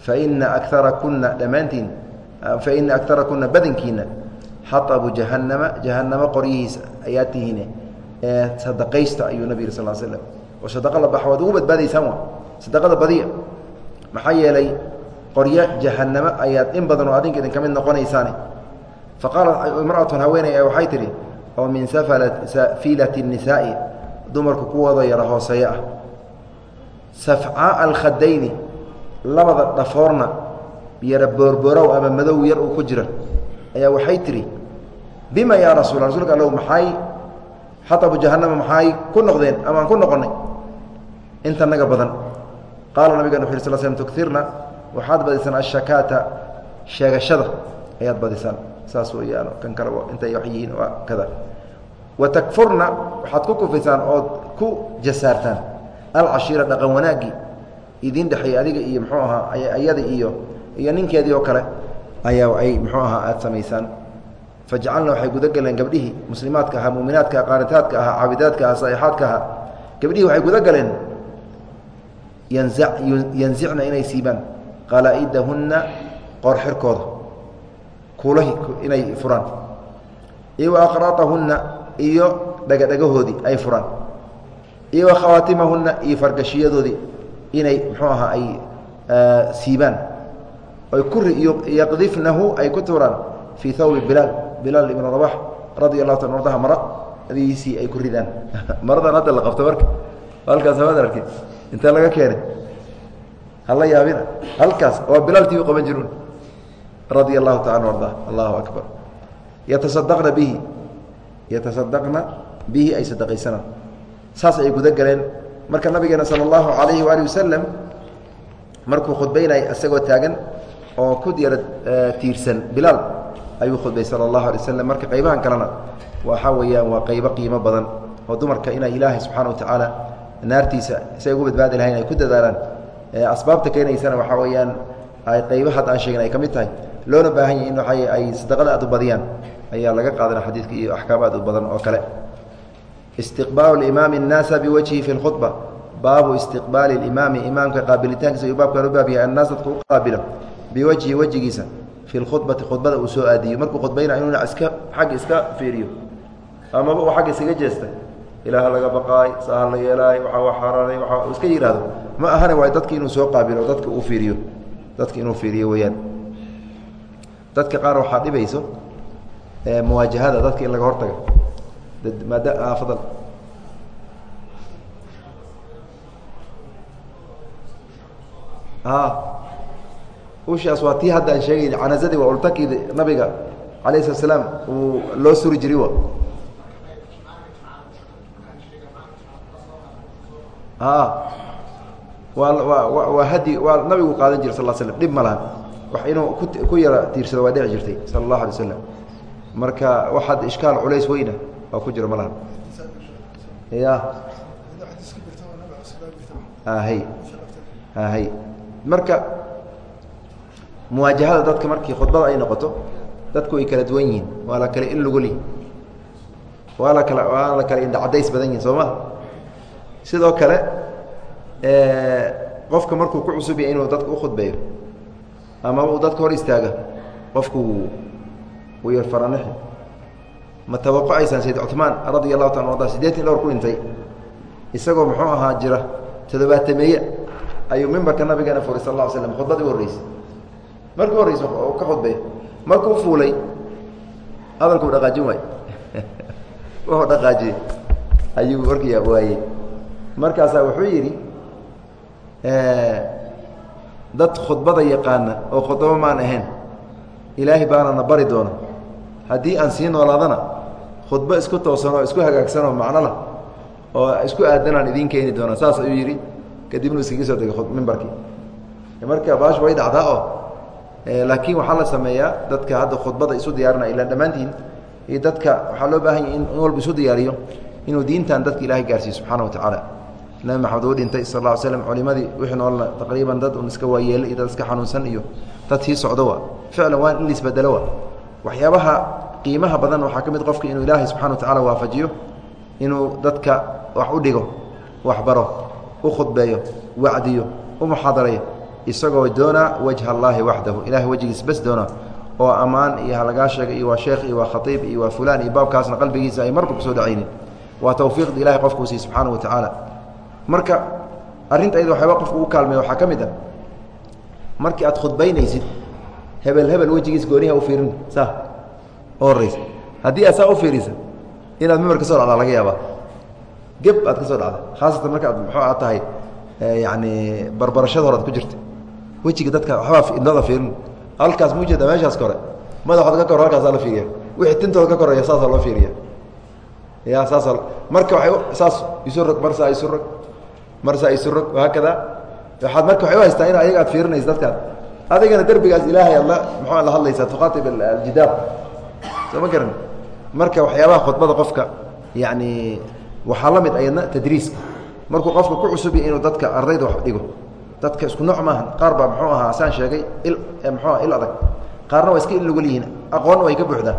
Faina akara kuna dhammaantiin faina akara kuna badankiina xaabu jahanama jahanamo qoryihiisa ayaa tihiine ee sadaqaysta ayuu nabi yiri sal slm oo sadaqa la baxa waad ugu badbaadaysaan wa sadaqada badiya. Maxaa yeelay qoryo jahanamo ayaad in badan oo adinka idin ka mid noqonaysaane fa qaalat imra'atun haweeney ee waxay tidhi oo min safilati الnisaa'i dumarku kuwooda yara hooseeye ah safcaaa alkhadayni labada dhafoorna yara boorboorow ama madow yar uu ku jira ayaa waxay tidhi bima yaa rasuula rasuulka allow maxay xatabu jahanama maxay ku noqdeen ama aan ku noqonnay inta naga badan qaala nabigana wuxu yh sl slm tukirna waxaad badisaan ashakaata sheegashada ayaad badisaan saas weeyaan kan kale intay wax yihiin kada. Wa takfurna waxaad ku kufisaan ood ku jasaartaan. Alcashiira dhaqan wanaaggii idiin dhexeeyey adiga iyo muxuu ahaa ayada iyo iyo ninkeedii oo kale ayaa ay muxuu ahaa aada samaysaan. Fajcalna waxay guda galeen gabdhihii muslimaadka ahaa muminaadka qaanitaadka ahaa caabidaadka ahaa saa'ixaadka ahaa. Gabdhihii waxay guda galeen yanzicna inay siibaan. Qalaaidahunna qoorxirkooda kuulahi inay furaan. Iyo aqraatahunna iyo dhagadhagahoodii ay furaan. Iyo wa khawaatimahunna iyo fargashiyadoodii inay muxuu ahaa ay siibaan. Oy ku yaqdifnahu ay ku tuuraan fii hawbi bilaal. Bilaal ibn rabax radia allahu ta ardaha mara adigiisii ay ku ridaan. Maradan hadda la qabto marka. Halkaas hamaad arki intee laga keenay hala yaabina halkaas waa bilaaltii u qaban jiruun radia allahu taala arda allahu akbar. Yatasadaqna bihi. Yatasadaqna bihi ay sadaqaysanaan saas ay guda galeen. Marka nabigeena sala allahu calayhi waali wasalam markuu khudbaynay isagoo taagan oo ku yara tiirsan. Bilaal ayuu khudbay sala allahu alay waslm marka qaybahan kalena waxaa weeyaan waa qaybo qiimo badan oo dumarka inay ilaahay subxana wa tacaala naartiisa say ugu badbaadi lahayn ay ku dadaalaan. Asbaabta keenaysana waxaa weeyaan ay qaybo hadda aan sheegin ay ka mid tahay loona baahan yahi in waa ay sadaqada aad u badiyaan ayaa laga qaadana xadiidka iyo axkaam aad u badan oo kale istiqbaalu imaami الnaasa biwajhihi fi اlkhudba baabu istiqbaali اimaami imaamka qaabilitaankiisa ayuu baabkan u baab yahay annaas dadka u qaabilo biwajhi wejigiisa fi lkhudbati khudbada uu soo aadiyo markuu khudbayna inuuna iska xagga iska fiiriyo amaba uu xagga isaga jeesta ilaah laga baqaay saha la yeelaay waxaa wa xaaraanay waa iska yidhaahdo ma ahane waay dadki inuu soo qaabilo dadka uu fiiriyo dadka inuu fiiriyo weeyaan dadka qaar waxaa dhibayso muwaajahada dadka in laga hortaga maada fadal. Ushaas waa tii hadda aan sheegayna canazadii waa ultakii nabiga alayh slat slaam uu loo suri jiri wa? Waa waa waa hadi waa nabigu qaadan jira sal slam dhib ma lahan wax inuu ku yara tiirsado waa dhici jirtay sala allahu alay waslam marka waxaad ishkaal culays weyna waa ku jira ma ya hay hay marka muwaajahada dadka markii khudbada ay noqoto dadku way kala duwan yihiin. Waa kale in luguli waa la kala waa la kale indhacadays badan yihiin soo sidoo kale qofka markuu ku cusub inuu dadka ukhudbeeyo amaba uu dadka hor istaaga. Qofku wuu yar faranixi. Ma tawaqacaysaan sayd cuثmaan radia allahu taala arda sideetan dhowr ku isagoo muxuu ahaa jira toddobaatameeye ayuu mimbarka nabigeena furay sal lla slam khudbadii u horreysay markii horreysa ka khudbay. Markuu fuulay hadalkuu dhaqaajin waay wuxuu dhaqaajiyey. Ayuu warkiya waayey. Markaasaa wuxuu yidhi dad khudbada yaqaana oo khudbo maan ahayn. Ilaahay baanana bari doona. Haddii aan sii noolaadana khudbo isku toosan oo isku hagaagsanoo macno lah oo isku aadanaan idiin keeni doona. Saas ayuu yidhi kadibnu iskaga soo degay mimbarkii marka baash way dhacdaa oo laakiin waxaa la sameeyaa dadka hadda khudbada isu diyaarinaya ilaan dhammaantiin iyo dadka waxaa loo baahan yahy in walba isu diyaariyo inuu diintan dadka ilahay gaarsiiyo subxaana wa tacaala nabi maxamed uu dhintay sal lla ly slam culimadii wixii noolna taqriiban dad un iska waayeela iyo dad iska xanuunsan iyo dad sii socdo wa. Ficlan waa in laisbedelo wa. Waxyaabaha qiimaha badan waxaa ka mid qofka inuu ilaahay subxana wa tacala waafajiyo inuu dadka wax u dhigo waxbaro u khudbeeyo wacdiyo u muxaadareeyo isagoo doona wajha allaahi waxdahu ilahay wejigiis bes doona oo ammaan iyo halagaa iyo waa sheekh iyo waa khaiib iyo waa fulaan iyo baabkaasna qalbigiisa ay marba ku soo dhacaynin. Waa tawfiiqda ilahay qofkuu siiy subxaana wa tacaala marka arrinta ayada waxyaaba qofku u kaalmeeya waxaa ka mid ah markii aad khudbaynaysid hebel hebel wejigiis gooniha u fiirin saa u haddii aad saa u fiirisa inaad mimar ka soo dhacdaa laga yaabaa. Geb aad ka soo dhacda khaasatan marka aad muxuu aad tahay yacni barbarashada hore ad ku jirta wejiga dadka waxbaa indhada fiirin. Halkaas mu jeeda meeshaas kore madaxood ka kor halkaasaa la fiiriya. Wixii tintooda ka koreeya saasaa loo fiiriya. Ya saasa marka waay saas isu rog marsaa isu rog marsaa isu rog haakada waaad marka waxay u haystaa in ayaga aad fiirinaysa dadkaan adigana derbigaas ilaahay aad la muxua la hadlaysaa tuqaatib aljidaab soo ma garan? Marka waxyaabaha khudbada qofka yacni waxaa la mid ayadna tadriiska. Markuu qofka ku cusubya inuu dadka ardayda wax dhigo dadka isku nooc maaha qaar baa muxuu ahaa saan sheegay il muxuu aha il adag. Qaarna waa iska ilugol yihiin aqoonna way ka buuxdaan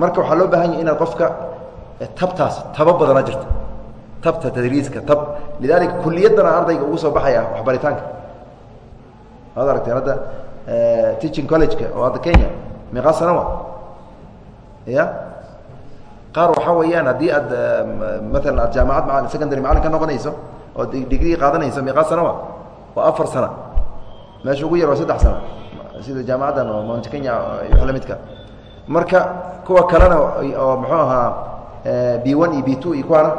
marka waxaa loo baahan yahy inaad qofka tabtaas taba badanaa jirta tabta tadriiska tab. Lidaalika kuliyaddana ardayga ugu soo baxaya waxbaritaanka. Waad aragteen hadda teaching college-ka oo hadda kenya meeqaa sanawa ya qaar waxaa weeyaan haddii aad maalan aad jaamacad ma secondary macalin ka noqonayso oo digrii qaadanayso meeqaa sanawa waa afar sana. Meesha ugu yar waa saddex sana. Sida jaamacaddan oo mount kenya iyo lamidka marka kuwa kalena oo muxuu ahaa b one iyo b two iyo kuwaana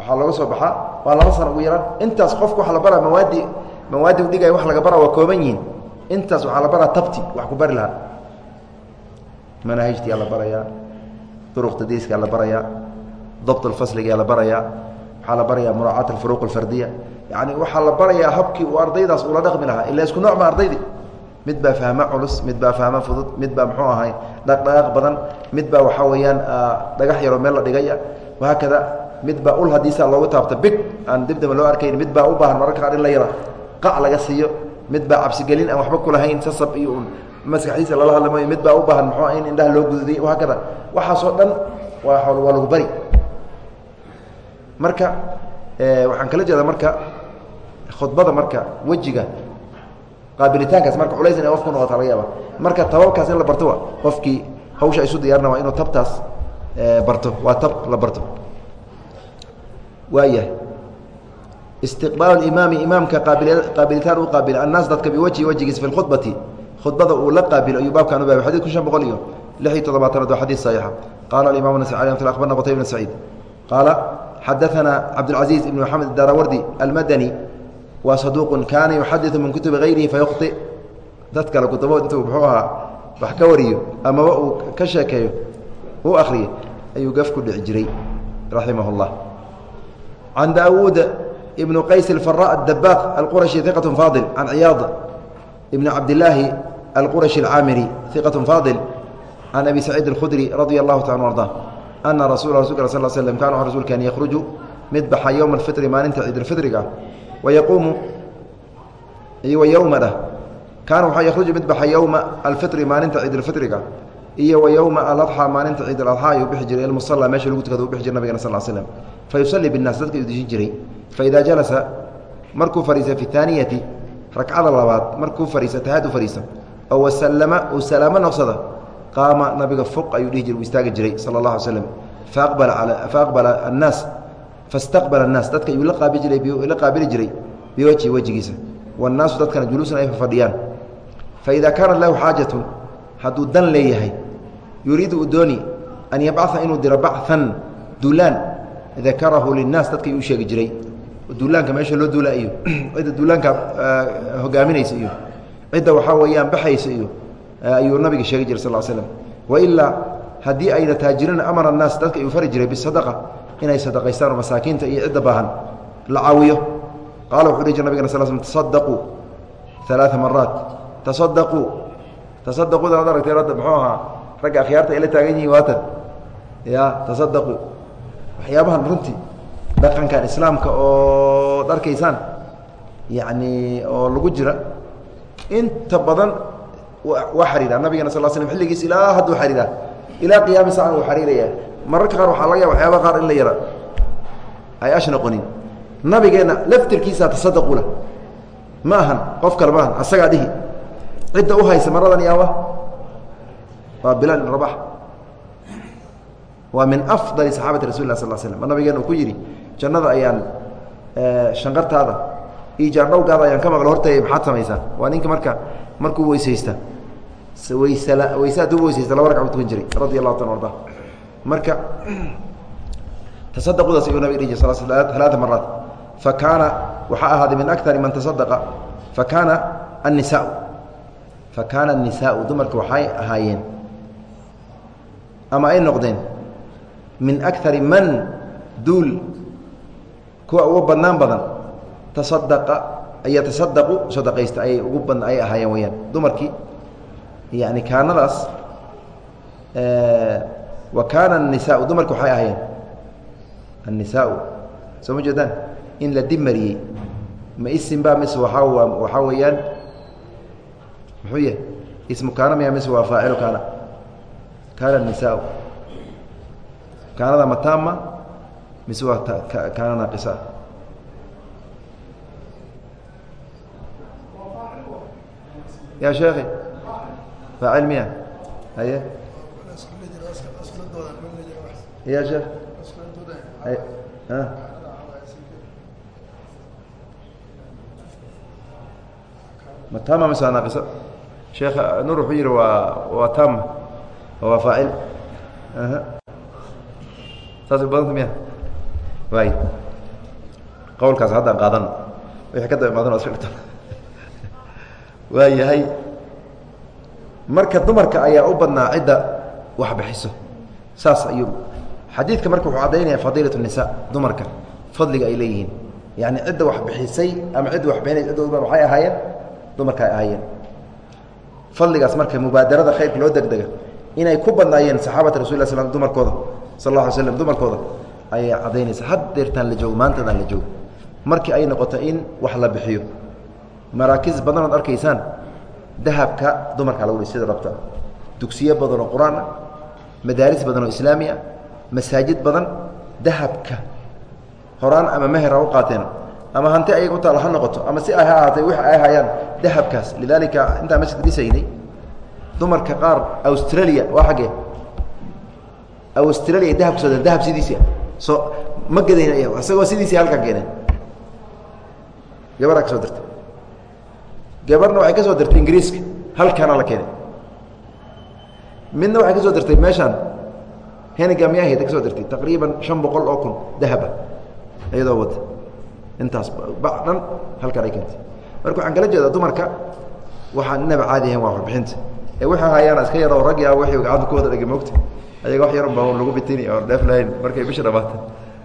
waxaa looga soo baxaa waa laba sana ugu yaraan. Intaas qofka waxa la baraa mawaadi mawaadi udhigaya wax laga bara waa kooban yihiin. Intaas waxaa la baraa tabti wax ku bari lahaa. Manaahijtiyaa la barayaa duruq tadriiskaa la barayaa dabt alfasligaa la barayaa waxaa la barayaa muraacaat alfuruuq alfardiya. Yani waxaa la barayaa habkii uu ardaydaas ula dhaqmi lahaa ila isku nooc ma ardaydi. Mid baa fahmo culus mid baa fahmo fudud mid baa muxuu ahay dhaqdhaqaaq badan mid baa waxaa weeyaan dhagax yaroo meel la dhigaya. Wahaakada mid baa ul hadiisaa loogu taabta big aan dibdaba loo arkayn mid baa u baahan mararka qaar in la yara qac laga siiyo mid baa cabsigelin aan waxba kulahayn sasab iyo un maskaxdiisa lala hadlamayo mid baa u baahan muxuu in indhaha loo gududiy wahaakada waxaasoo dhan. Waa waa lagu bari. Marka waxaan kala jeeda marka khudbada marka wejiga qaabilitaankaas marka culays inay qof ku noqota laga yaaba marka tababkaas in la barto wa qofkii hawsha isu diyaarina waa inuu tabtaas barto waa tab la barto waayahay. Istiqbaal imaami imaamka qaabilitaan u qaabila annaas dadka biwajhi wajigiisa fi khubati khudbada uu la qaabilo ayuu baabkan u baabay shan boqol iyo lix iyo toddobaatanaad waa xadiid saxiixa. Qaala alimam nasai alay amat abarna qutayb bn saciid. Qaala xadaanaa cabdilcaziiz ibn maxamed daarawardi almadani waa saduuqun kaana yuxadidu min kutubi hayrihi fayukhti. Dad kale kutubood intuu muxuu ahaa wax ka wariyo amaba uu ka sheekeeyo uu akhriyo ayuu gaf ku dhici jiray raximah اllah can daawuud ibn qays alfara adabaq alqurashi iqatun faadil can ciyaad ibn cabdilaahi alqurashi alcaamiri iqatun faadil can abi saciid alkhudri radia allahu taala arda ana rasul rasulka sal slm kana w rasuulkan yakhruju mid baxa yowma alfitri maalinta ciidilfiriga wa yaquumu wa yowmadhah kaana waxaa yakhruju mid baxa yowma alfitri maalinta ciidilfiriga iyo wa yowma aladxaa maalinta ciid aladxaa ayuu bixi jiray ilmusala meesha lagu tukada u bixi jiray nabigana sal slam fa yusalli binnaas dadka dejin jiray faida jalasa markuu fadhiisa fi aaniyati ragcada labaad markuu fadhiisa tahaad u fadhiisa oo wasallama uu salaamo noqsada qaama nabiga foq ayuu dhihi jir u istaagi jiray sala اllah alay slam faaqbala annaas fastaqbala annaas dadka ayuu la qaabi jiray la qaabili jiray biwajhi wejigiisa waannaasu dadkana juluusan ay fadhiyaan faida kaanat lahu xaajatun hadduu dan leeyahay yuriidu u dooni an yabcaa inuu diro bacan duulaan dakarahu linnaas dadka ayuu u sheegi jiray. Duulaanka meesha loo duula iyo cidda duulaanka hogaaminaysa iyo cidda waxaa weeyaan baxaysa iyo ayuu nabiga sheegi jiray sal slm wailaa haddii ayna taajirin amar annaas dadka ayuu fari jiray bisadaqa inay sadaqaystaan masaakiinta iyo cidda baahan la caawiyo. Qaala wuxuu dhihi jir nabigana sal sl tasadaquu alaaa maraat tasadaquu tasadaquuda ad aragteen hadda muxuu ahaa ragga akhyaarta ay la taagan yihiin waatan ya tasadaquu waxyaabahan runtii dhaqankan islaamka oo arkaysaan yacni oo lagu jira inta badan waa xariiraa nabigana sal slm xilligiis ilaa hadduu xariiraa ilaa qiyaami sacan uu xariiraya mararka qaar waxaa laga yaba waxyaaba qaar in la yara ay ash noqonin. Nabigeenna laftirkiisaa tasadaqu lah. Ma ahan qof kale ma ahan asagaa dhihi. Cidda u haysa maradan yaawa waa bilaal ibn rabax waa min afdali saxaabati rasul lah sal slm nabigeena uu ku yidhi jannada ayaan shanqartaada iyo jaandhowgaada ayaan ka maqla hortay maxaad samaysaa? Waa ninka marka markuu weysaysta waysala wayse hadduu weysaysta laba ragca u jiray radi allahu ta arda marka tasadaqudaas ayuu nabig dhihi jir alaaa maraat fa kaana waxaa ahaaday min akari man tasadaqa fa kaana annisaau. Fa kaana annisaau dumarka waxay ahaayeen. Ama ay noqdeen min akari man duul kuwa ugu badnaan badan tasadaqa yatasadaqu sadaqaysta ayay ugu badn ay ahaayeen weyaan dumarkii yani kaanadaas wa kaana الnisaau dumarki waxay ahaayeen الnisaau soo ma jeedaan in la dib mariyey ma isim ba mise waaa waxaa weeyaan muxuu yahay ismu kaana miya mise waa faacilu kaana kaana nisaa kaanada matama mise waa kaana naaqisa ya sheekhi faacil miya haye? Ya sheekh? Matama mise waa naaqiso sheekh nur wuxuu yihi waa waa tama waa faacil saas badanta miya waay qowlkaas haddaan qaadan wixii ka daba imaadan iska dhigto waa yahay marka dumarka ayaa u badnaa cidda wax bixiso. Saas ayuu xadiidka marka wuxuu caddaynaya fadiilat الnisa dumarka fadliga ay leeyihiin. Yani cidda wax bixisay ama cidda wax bixinay ciddooda waxay ahaayeen dumarka ay ahaayeen. Fadligaas marka mubaadarada khayrka loo degdega inay ku badnaayeen saxaabata rasul la sl dumarkooda sal alay slam dumarkooda ayay caddaynaysa had deertaan la joogo maantadaan la joogo. Markii ay noqoto in wax la bixiyo maraakiz badan ood arkaysaan dahabka dumarka lagu dhis sida rabta. Dugsiyo badan oo qur'aan ah madaaris badan oo islaami ah masaajid badan dahabka. Horaan ama meher ha u qaateen ama hanti ayaga u taal ha noqoto ama si ay ha ahaatay wix ay hayaan dahabkaas. Lidaalika intaan masjidka dhisaynay dumarka qaar australia waa xaggee australia dahab ka so dahab sidiisi so ma gadayn isagoo sidiisii halkaa keeneen gabaraa ka soo dirtay. Gabarna waxay ka soo dirtay ingiriiska halkaana la keenay. Midna waxay ka soo dirtay meeshaan henigamiyaheeda ka soo dirtay taqriiban shan boqol oo kun dahaba iyadoo wada intaas ba dhan halkaan ay keentay. Marka waxaan kala jeedaa dumarka waxaan inaba caadi ahayn waa warbixinta. Ee waxay hayaana iska yaroo rag yaa waxay gacanta ku wada dhega moogta ayaga wax yaron baa lagu bitini oo dheef lahayn markay bisha dhamaata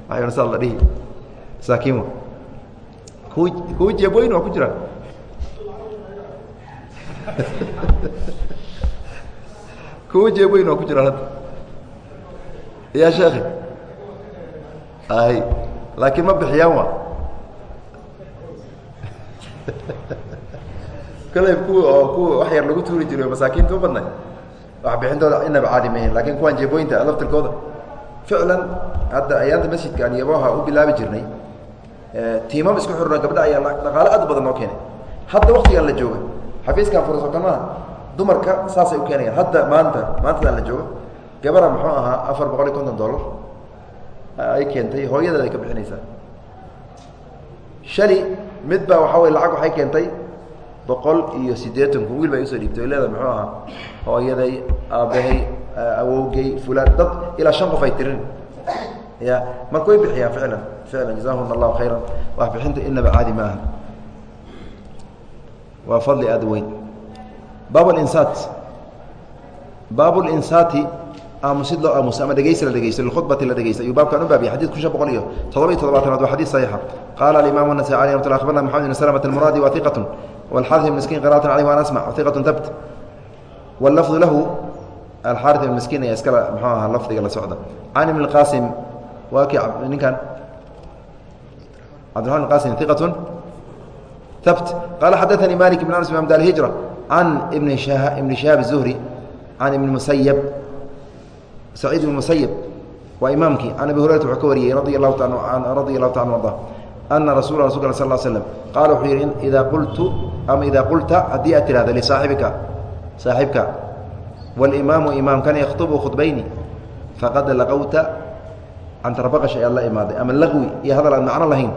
waxayna saa la dhihi. Masaakiin kuwa jeebooyin waa ku jiraan. Kuwa jeebooyin waa ku jiraan hadda. Ya sheekhi? Ay laakiin ma bixiyaan wa kale kuwa oo kuwa wax yar lagu tuuri jiray masaakiinta u badnay waxbixintooda inaba caadi mahin laakiin kuwaan jeebooyinta laftirkooda ficlan hadda ayaanta masjidka aan yabaha u bilaabi jirnay tiimam isku xirno gabdha ayaa dhaqaalo aad badan noo keenay. Hadda waktigaan la jooga xafiiskan fursokanaa dumarka saasay u keenayaan. Hadda maanta maantadaan la jooga gabara muxuu ahaa afar boqol iyo konton dollar ay keentay hooyadeed ay ka bixinaysaa. Shali mid baa waxaa wey lacag waxay keentay boqol iyo sideetanku wiil baa igusoo dhiibtay leeda muxuu ahaa hooyaday aabbahay awowgay fulan dad ilaa shan qof ay tirin ya marka way bixiyaan ficlan ficlan jazahum allahu khayran waxbixinta inaba caadi ma aha waa fadli aad weyn baab alinsaat baab linsaati aamusid loo aamusa ama dhegaysi la dhegeysa lkhudbati la dhegeysa ayuu baabkan u baabiyay xadid kun shan boqol iyo todoba iyo toddobaatanaad waa xadiid saxiixa qaala alimaam nasaai alah amatullah akhbarna maxamed bin slmt almuraadi wa iqatun wاlxaari bn miskiin qira'atan alيh waan asmع iqaة tabt wاlafdu lahu alxaari bn miskiin ayaa iskala mxuu ahaa lafdiga la socda can ibn اqasim waa kii ninkan cabdiرaحman qasim iqaة tabt qala xadaثanii malik bn anas bn alhijra can ibn shihaab الzuhri can ibn musayb سعيد بن مسyب waa imaamkii عن أبي هuريرة وuu ka wariyey radي الlahu radي الlahu taعala arضa ana rasul rasu sal slm qaala wuxuu yidhi idaa qultu ama idaa qulta haddii aad tidhahda lisaaxibika saaxibka walimaamu imaamkana yakhtubu khudbayni faqad laqowta cantarbaqash ayaad la imaaday ama laqwi iyo hadal aan macno lahayn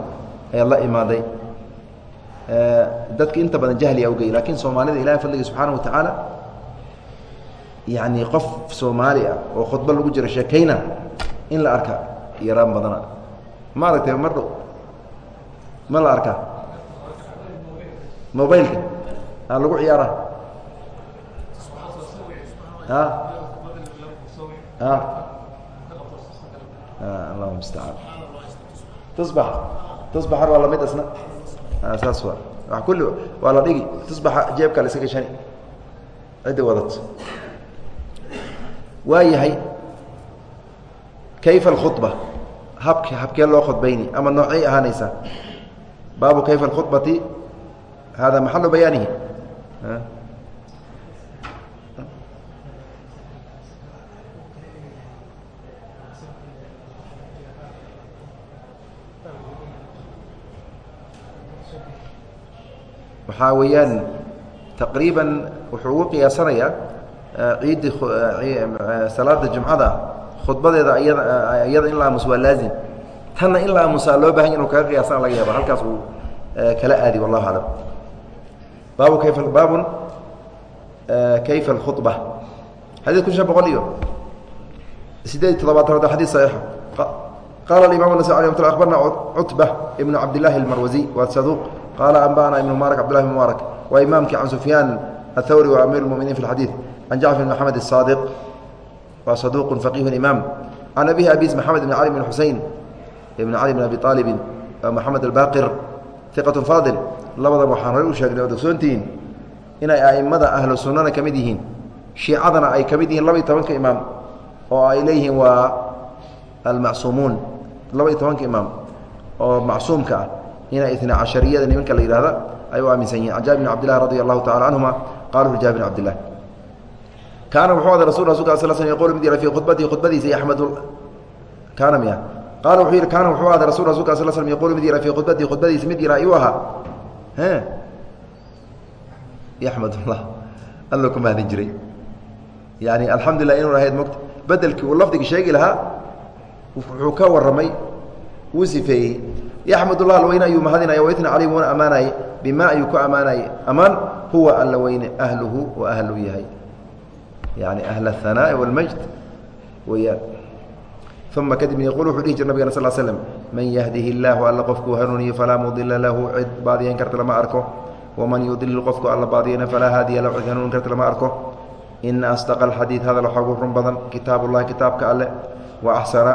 ayaad la imaaday dadka inta badan jahliya ugey lakiin soomaalida ilahay fadligii subxaana wa tacaala yacni qof soomaali ah oo khudba lagu jiro sheekayna in la arka yaraan badana maaragtay mar dhow ma la arkaa? Mobailka a lagu ciyaara. A a allahuma mustacaan tusbax. Tusbaxan waa la mid saas wa wa kulli waa la dhigi. Jeebka la iska gashani. Ciddi wadato. Waa yahay kayfa alkhuba habk habkee loo khudbayni ama noocay baabu kayfa اkhuطbati hada maxalu bayaanihi waxaa weeyaan taqriiba wuxuu ugu qiyaasanayaa ciiddi salaada jumcada khudbadeeda iyada in la aamus waa laazim tanna in la loo bahanya inu kaga qiyaasana laga yaaba halkaas uu eh, kala aadi wallahu aclam baabu kayfa baabun eh, kayfa alkhuba xadid kun shan boqol iyo sideed iyo todobaatanaad waa xadid saxiixa qaala alimam nas ala mt akbarna cutba ibnu cabdillahi almarwaziy waa saduuq qaala anba'ana ibnu mubarak abdillahi ibn mubaarak waa imaamkii can sufyaan athawri wa amiir muminiin fi xadiid can jacfar ibn maxamed الsaadiq waa saduuq faqiih imaam can abihi abis maxamed ibn cali bn xusein ibn cali bn abi طaalibi maxamed albaqir iqaة faadil labadaba waxaan hore u sheegnay oo dogsoontihiin inay a'immada ahlu sunnana ka mid yihiin. Shiicadana ay ka mid yihiin laba iyo tobanka imaam oo ay leeyihiin waa almacsuumuun laba iyo tobanka imaam oo macsuumka ah. Inay itna cashariyada nimanka la yihahda ay u aaminsan yihiin can jaabir cabdillahi radi allahu tacala canhuma qala jaabir bn cabdillah kaana wuxuu ada rasul rasulka sl sl yqul mid yara fii khudbatihi khudbadiisa yaxmadu kaana miya qaala wuxuu yidhi kaana wuxuu ahaaday rasul rasulka sal slam yaquulu mid yara fii khudbadii khudbadiisa mid yaraa iu ahaa. E yaxmadullah alla ku mahadin jiray. Yani alxamdulilah inuu ahayd mogta bedelkii uu lafdiga sheegi lahaa wuxuu ka warramay wuu sifeeyey. Yaxmadullah alweyne ayuu mahadinaya waitna calayhi wuuna ammaanayey bimaa ayuu ku ammaanayey ammaan huwa alla weyne ahluhu oo ahlu yahay. Yani ahla ahanaa'i walmajd weyaan uma kadibna yaqul wuxuu dhihi jir nabigana sal slm man yahdihi اllahu alla qofkuu hanuuniyo falaa mudila lahu cid baadiyan karta lama arko waman yudlil qofku alla baadiyana falaa haadiya lahu cid hanuunin karta lama arko ina asdaqa alxadiid hadal waxaa ugu run badan kitaab ullahi kitaabka alle waaxsana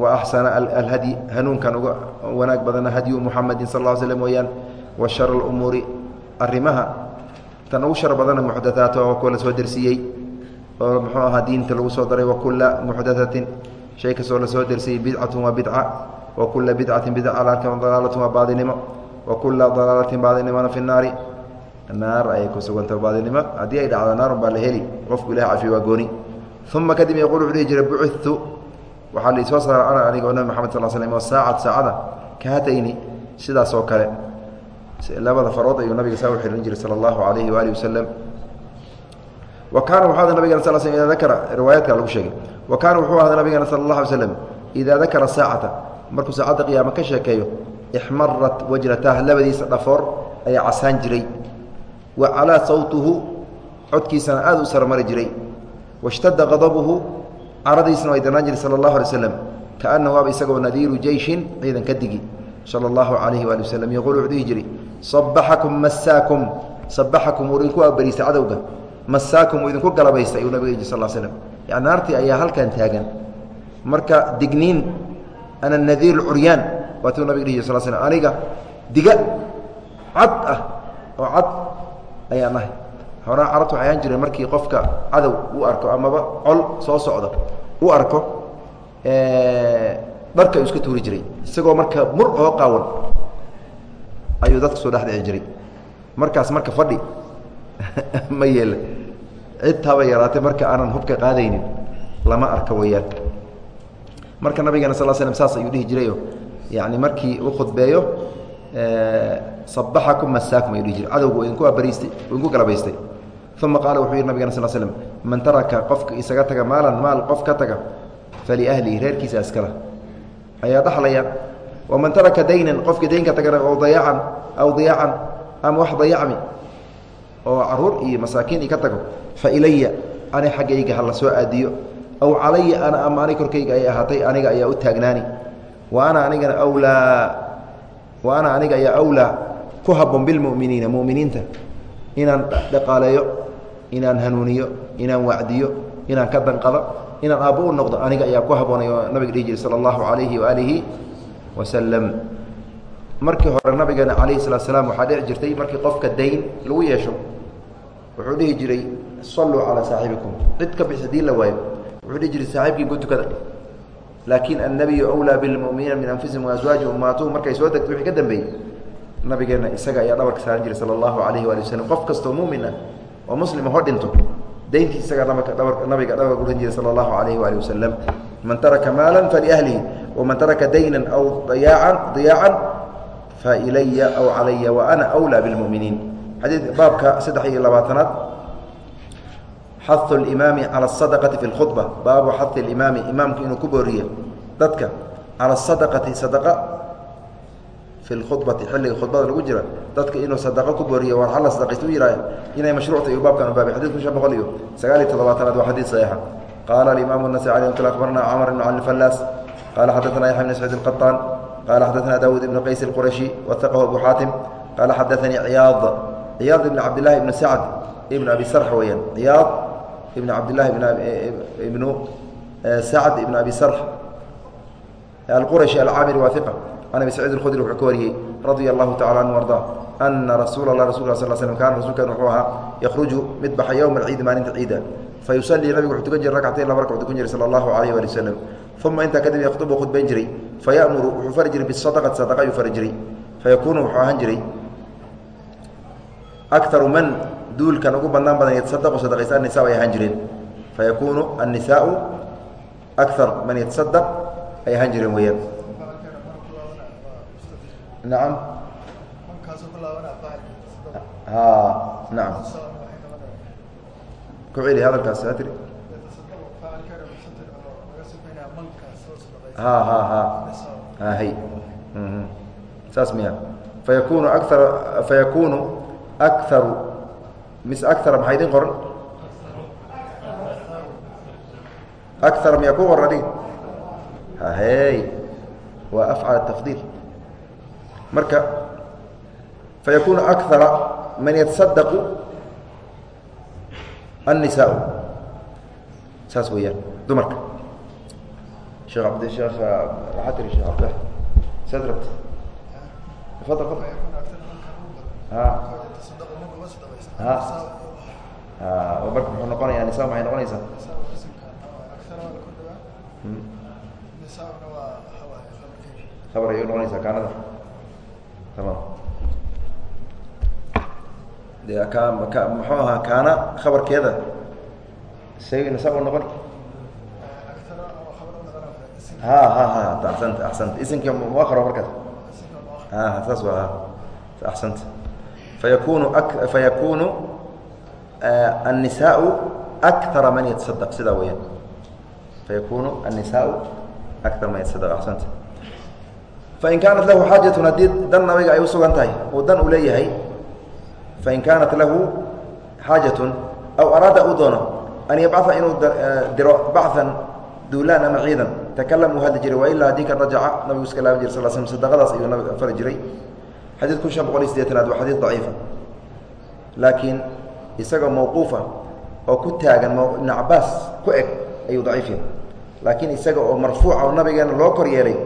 wa axsana alhadyi hanuunkan uga wanaag badana hadyu muxamedin sal ll slm weyaan wa shara lumuuri arrimaha tan ugu shar badana muxdathaata oo kuwa la soo dersiiyey oo muxuu ahaa diinta lagu soo daray wakula muxdathatin shay kastoo la soo dersiyey bidcatun waa bidca wa kula bidcatin bidca alaalkan dalaalatun waa baadinimo wa kula dalaalatin baadinimona fi naari naar ayay ku suganta baadinimo haddii ay dhacdo naarun baa la heli qofku ilahi cafiyo waa gooni. Uma kadib yaqul wuxuu dhihi jiray bucitu waxaa laisoo saara ana aniga oo nabi maxamed sal slm oo saacad saacada kahatayni sidaas oo kale. Labada farood ayuu nabiga saa u xihan jiray sala allahu alayhi waalihi wasalam wa kaana wuxuu ahda nabigana sal slm ida dakara riwaayaadka lagu sheegay. Wa kaana wuxuu ahda nabigana sala allah alay slam idaa dakara saacata markuu saacadda qiyaama ka sheekeeyo ixmarat wajratah labadiisa dhafoor ayaa casaan jiray. Wa calaa sawtuhu codkiisana aad u sarmari jiray. Washtadda qadabuhu caradiisna way darnaan jiray sala allahu alay slam kaanahu waaba isagoo nadiiru jeyshin ciidan ka digi. Sala allahu calayhi waali wasalam yaquul wuxuu dhihi jiray sabaxakum masaakum uu idinku galabaystay nabiga yidhi sal slm yani naartii ayaa halkan taagan. Marka digniin ana nadiir curyaan waatuu nabig dhihi sal slm aniga diga cad ah oo cad ayaan ahay. Horaa carabtu waxay ahaan jireen markii qofka cadow u arko amaba col soo socda u arko dharka ayuu iska tuuri jiray isagoo marka mur oo qaawan ayuu dadka soo dhex dhici jiray. Markaas marka fadhi ma yeela cid taba yaraatay marka aanan hubka qaadaynin lama arka weyaan marka nabigeena sal slm saas ayuu dhihi jirayo yani markii uu khudbeeyo sabaxakum masaakum ayuu dhihi jiray. Cadowgu idinku abariistay idinku galabaystay. Uma qaala wuxuu yidhi nabigana sal slm man taraka qofka isaga taga maalan maal qof ka taga faliahlihi reerkiisa askala ayaa dhaxlaya waman taraka daynan qofkii daynka tagana oo dayacan aw diyaacan ama wax dayacmi oo carruur iyo masaakiin i ka tago fa ilaya ani xaggayga ha la soo aadiyo aw calaya ana ama ani korkayga ay ahaatay aniga ayaa u taagnaani. Wa ana anigana awlaa wa ana aniga ayaa awlaa ku habboon bilmu'miniina mu'miniinta inaan dhaqaaleeyo inaan hanuuniyo inaan wacdiyo inaan ka danqado inaan aabbo u noqdo aniga ayaa ku habboonay oo nabiga dhihi jiray sala allahu calayhi waaalihi wasalam markii hore nabigeena calayhi salatu salaam waxaa dhici jirtay markii qofka dayn lagu yeesho wuxuu dhihi jiray salluu calaa saaxibikum. Cid ka bixis haddii la waayo wuxuu dhihi jiray saaxiibkii ku laakiin annabiyu awlaa bilmu'miniina min anfusihim waaswaaji ummaatuhum markay soo degto wixii ka dambeeyey nabigeenna isaga ayaa dhabarka saaran jiray sala allahu calayhi waali wasalam qof kastoo muumin ah oo muslima ho dhinto dayntii isagaa dhabarka dhabar nabiga dhabarka uhan jiray sala allahu calayhi waali wasalam man taraka maalan faliahlihi waman taraka daynan aw dayaacan diyaacan failaya aw calaya wa ana wlaa bimuminiin baabka saddex iyo labaatanaad. Xau limaami cala asadaqati fi lkhudba baabu xai limaami imaamku inuu ku booriyo dadka cala asadaqati sadaqa fi lkhubati xilliga khudbada lagu jira dadka inuu sadaqo ku booriyo waan alla sadaqayst u yihah inay mashruucta iyu baabkan ubaabay xadidku shan boqol iyo sagaal iyo toddobaatanaad waa xadiid saxiixa. Qaala alimaamu nasaci alay mtl akbarna camar bn cali fallaas. Qaala xadaana yaxya bn saciid alqaطaan qala xadaثna dawud ibn qays الquraشhi wahaqahu abu xaatim qala xadaثanii ciyaad ciyaad ibn cabdillahi ibn sacd ibn abi sarx weeyaan ciyaad ibn cabdillahi ibnu sacd ibn abi sarx alquraشhi alcaamiri waa iqa can abi saciid اkhudri wuxuu ka wariyey radia allahu tacala anhu arda ana rasuula lah rasul sl slm kaana rasuulkan wuxuu ahaa yakhruju mid baxa yowma alciidi maalinta ciida fa yusalii nabigu wuxuu tukan jiray rakcatayn laba rakc tukun jiray sala allahu alayh wali wasalam uma intaa kadib yakhdubu khudbayn jiray fayamuru wuxuu fari jiray bisadaqati sadaqa ayuu fari jiray fayakuunu wuxuu ahaan jiray akaru man duulkan ugu badnaan badan yatasadaqu sadaqaysa anisa ay ahaan jireen fayakuunu annisaau akar man yatasadaq ay ahaan jireen weeyaan nacam ha nacam ku celi hadalkaas aa tiri. Ha ha ha. Hay. Saas miya fayakunu aara fayakunu akaru mis akara maxaa idin qoran? Akara miyaa ku qoran adig hahey waa afcal tafdiil. Marka fayakunu akara man yatasadaqu annisaa saas weeyaan dumarka sheekh abd sheekh waxaa tiri sheekh abd saad rabta fadal fadal ha ha ha marka muxuu noqonayaa nisa maxay noqonaysaa habar ayay noqonaysaa kaanada tamam de ka ka muxuu ahaa kaana khabarkeeda say nisa u noqon ha ha ha axsanta axsanta isimka muakaro markaas a saas waa axsanta fayakunu a fayakunu الnisaء أkara man yataصadq sidaa weyaan fayakunu الnisaء akara man yataصadq axsanta fain kaanat lahu xaajatun haddii dan nabiga ay usugan tahay uu dan uu leeyahay fain kaanat lahu xaajatun aw araada uu doono an yabcaa inuu diro bacan duulaan ama ciidan takalam uu hadli jiray wailaa haddii kan rajaca nabigu iska laaban jir sal sl sadaqadaas ayuu nabig fari jiray xadiid kun shan boqol iyo sideetanaad waa xadiid daciifa laakiin isagoo mawquufa oo ku taagan ibnu cabaas ku eg ayuu daciif yahay laakiin isaga oo marfuuca oo nabigeena loo kor yeelay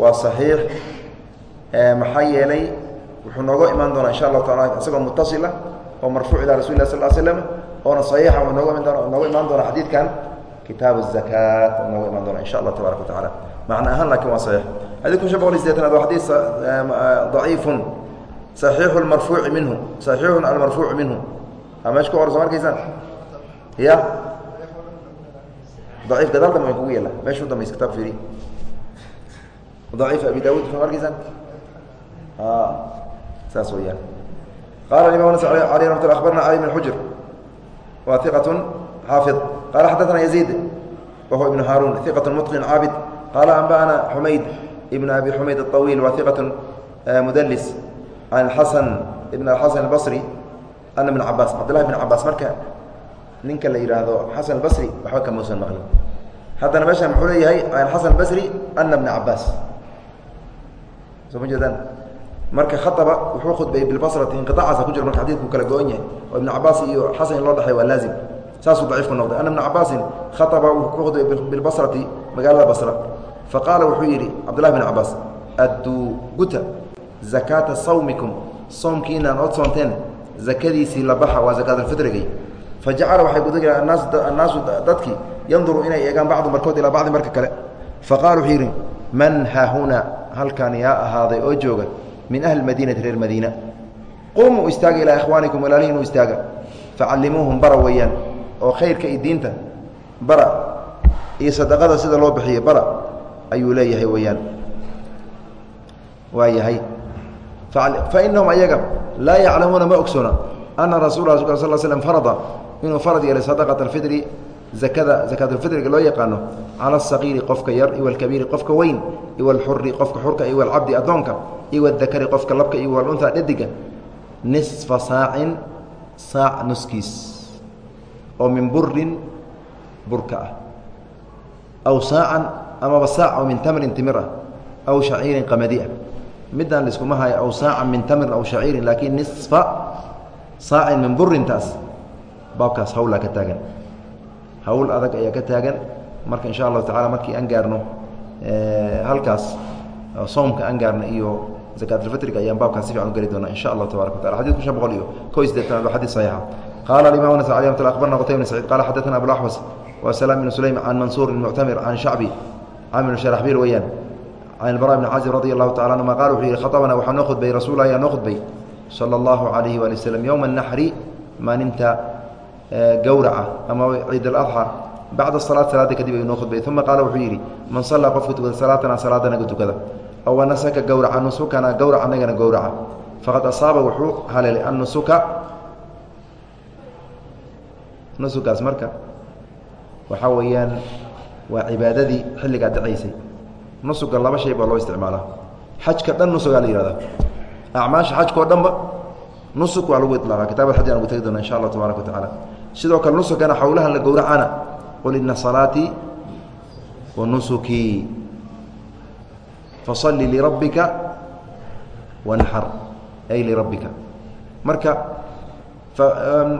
waa saxiix maxaa yeelay wuxuu nooga imaan doonaa insha allahu taala isagoo mutasila oo marfuuc ilaa rasul lah sal l slm oona saxiixa uu nooga iman nooga imaan doona xadiidkan kitaab الzakat oo nooga imaan doona insha allah tabarak wa macna ahaan laakiin waa saxiix. Xadid kun shan boqol iyo sideetanaad waa xadiid e, daciifun saxiixu marfuuci minhu saxiixun almarfuucu minhu. A meesha ku qorasa markaysaan ya? Daciif gadaal dambe kugu yaalla meesha u dambaysa kitaab fiiri. Daciif abi daawud saas weyaan qala imam nas alي ramat abarna ali bn xujr wa iqaة xaafiظ qala xadaثna yaزيid wahuwa ibn haarun iqaة mطqin caabid qala anba'ana xumayd ibn abi xumayd الطawiil wa iqaة mudlis can xasan ibn xasan اbصri ana bn cabaas cabdllahi bn cabaas marka ninka la yidhaahdo xasan basri waxba kamuusan maqlin haddana meeshaan muxuu leeyahay an xasan basri ana bna cabaas soo ma jeedaan Marka khaaba wuxuu khudbayey bilbasrati inqiaacaasa ku jiro marka xadidku kala go-on yahay. Oo ibna cabaas iyo xasan loo dhexay waa laazim. Saasuu daciifku noqday. Ana bna cabaasin khaaba wuxuu ku khudbayey bilbasrati magaalada basra. Faqaala wuxuu yidhi cabdullahi bn cabaas adduu guta zakaata sawmikum. Soomkiinaan ood soonteen zakadiisii la baxa waa zakaatulfitrigay fa jacala waxay guda annaasu dadkii yanduru inay eegaan bacdu markood ilaa bacdi marka kale. Faqala wuxuu yidhi man haahuna halkan yaa ahaaday oo jooga min ahli madiinati reer madiina. Qumuu istaaga ilaa ikhwaanikum walaalihiin u istaaga. Facallimuuhum bara weeyaan oo khayrka iyo diinta bara iyo sadaqada sida loo bixiyo bara ayuu leeyahay weeyaan. Waa yahay. Fainahum ayaga laa yaclamuuna ma ogsoona ana rasul sal slm farada inuu farad yeelay sadaqata alfidri zakada zakaatulfidriga loo yaqaano cala asaqiiri qofka yar iwa alkabiiri qofka weyn iwa alxuri qofka xurka iwa alcabdi addoonka iwa adakari qofka labka iwa alunha dhediga nisfa saacin saac nuskiis oo min burin burka ah. Aw saacan amaba saac oo min tamrin timir ah aw shaciirin qamadi ah. Midaan laiskuma hayo aw saacan min tamrin aw shaciirin laakiin nisfa saacin min burintaas baabkaas hawlaa ka taagan hawl adag ayaa ka taagan. Marka insha allahu tacala markii aan gaarno halkaas soomka aan gaarno iyo zakatulfitriga ayaan baabkan si fiican u geli doonaa insha allah tabaraka watacala xadidku shan boqol iyo kow iyo siddeetanaad waa xadid saxiixa. Qaala alimam nasacali ramat akhbarna qutay bn saciid qala xaddatana abulaxwas wa salaam bn sulaym can mansuur bn muctamir can shacbi camir bn sharaxbiil weeyaan. Can ilbara bn cazib radi allahu tacala anuma qaal wuxuu yihi khaabana waxaa noo khudbay rasuul ayaa noo khudbay sala allahu alayhi waali waslem yowma anaxri maaninta gowraca ama ciid aladxa bacda salaad salaada kadib ayuu noo khudbay uma qaala wuxuu yidhi man sallaa qofka tukada salaatana salaada naga tukada. Ow anasaka gowraca nusukana gowrac anagana gowraca faqad asaaba wuxuu haleelay annusuka nusukaas marka waxaa weeyaan waa cibaadadii xilligaa dhacaysay nusuga laba shay baa loo isticmaalaa. Xajka dhan nusugaa la yihahdaa acmaasha xajka dhanba nusuk waa lagu ilaaqa kitabad xaj aan ugu tegi doona insha allah tabaaraka wa tacaala sidoo kale nusukana xowlahan la gowracana. Qul ina salaatii wa nusukii fasalli lirabbika wanxar ay lirabbika marka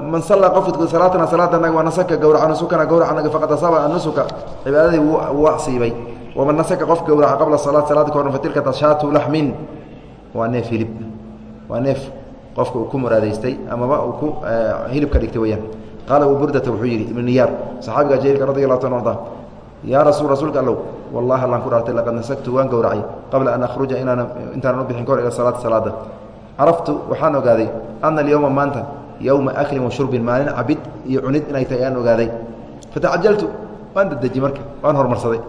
man sallaa qofka salaatana salaadanaga waa nasaka gowraca nusukana gowracanaga faqad asaaba annusuka cibaadadii wuu asiibay waman nasaka qof gowraca qabla salaat salaada ka horn fatilka tashaatu laxmin. Waa neef hilib. Waa neef qofka uu ku muraadaystay amaba uu ku hilib ka dhigtay weyaan qaala abu burdata wuxuu yidhi ibnu niyaar saxaabiga jahiilka radi allahu ta arda yaa rasul rasuulka allow wallahi allaan ku dhaartay laqad nasagtu waan gowracay qabla an akhruja inaan intaanan u bixin ila salaati salaada caraftu waxaan ogaaday ana alyowma maanta yowma aklin wa maalin cabid iyo cunid inay tahay ayaan ogaaday fatacajaltu waan dadeji marka waan hormarsaday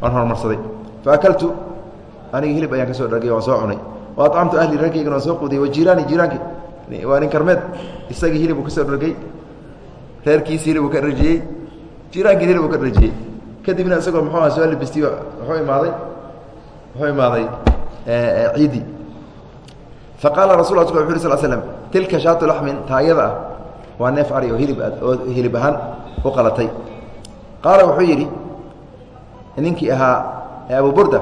waan horumarsaday faakaltu aniga hilib ayaan ka dhargay waan soo cunay wa acamtu ahli raggaygana waan soo quudiyey wa jiiraani jiiraanki waa nin karmeed isagii hilib uu ka dhargay reerkiisi hilib uu ka dharjiyey jiiraankii hilib uu ka dharjiyey kadibna isagoo muxuu aha soo libistiy wuxuu imaaday wuxuu imaaday ciidi. Faqaala rasul a wuxu uri sal slm tilka shaatu laxmin taayada ah waa neef ari oo hilib oo hilib ahaan u qalatay. Qaala wuxuu yidhi ninkii ahaa abu burda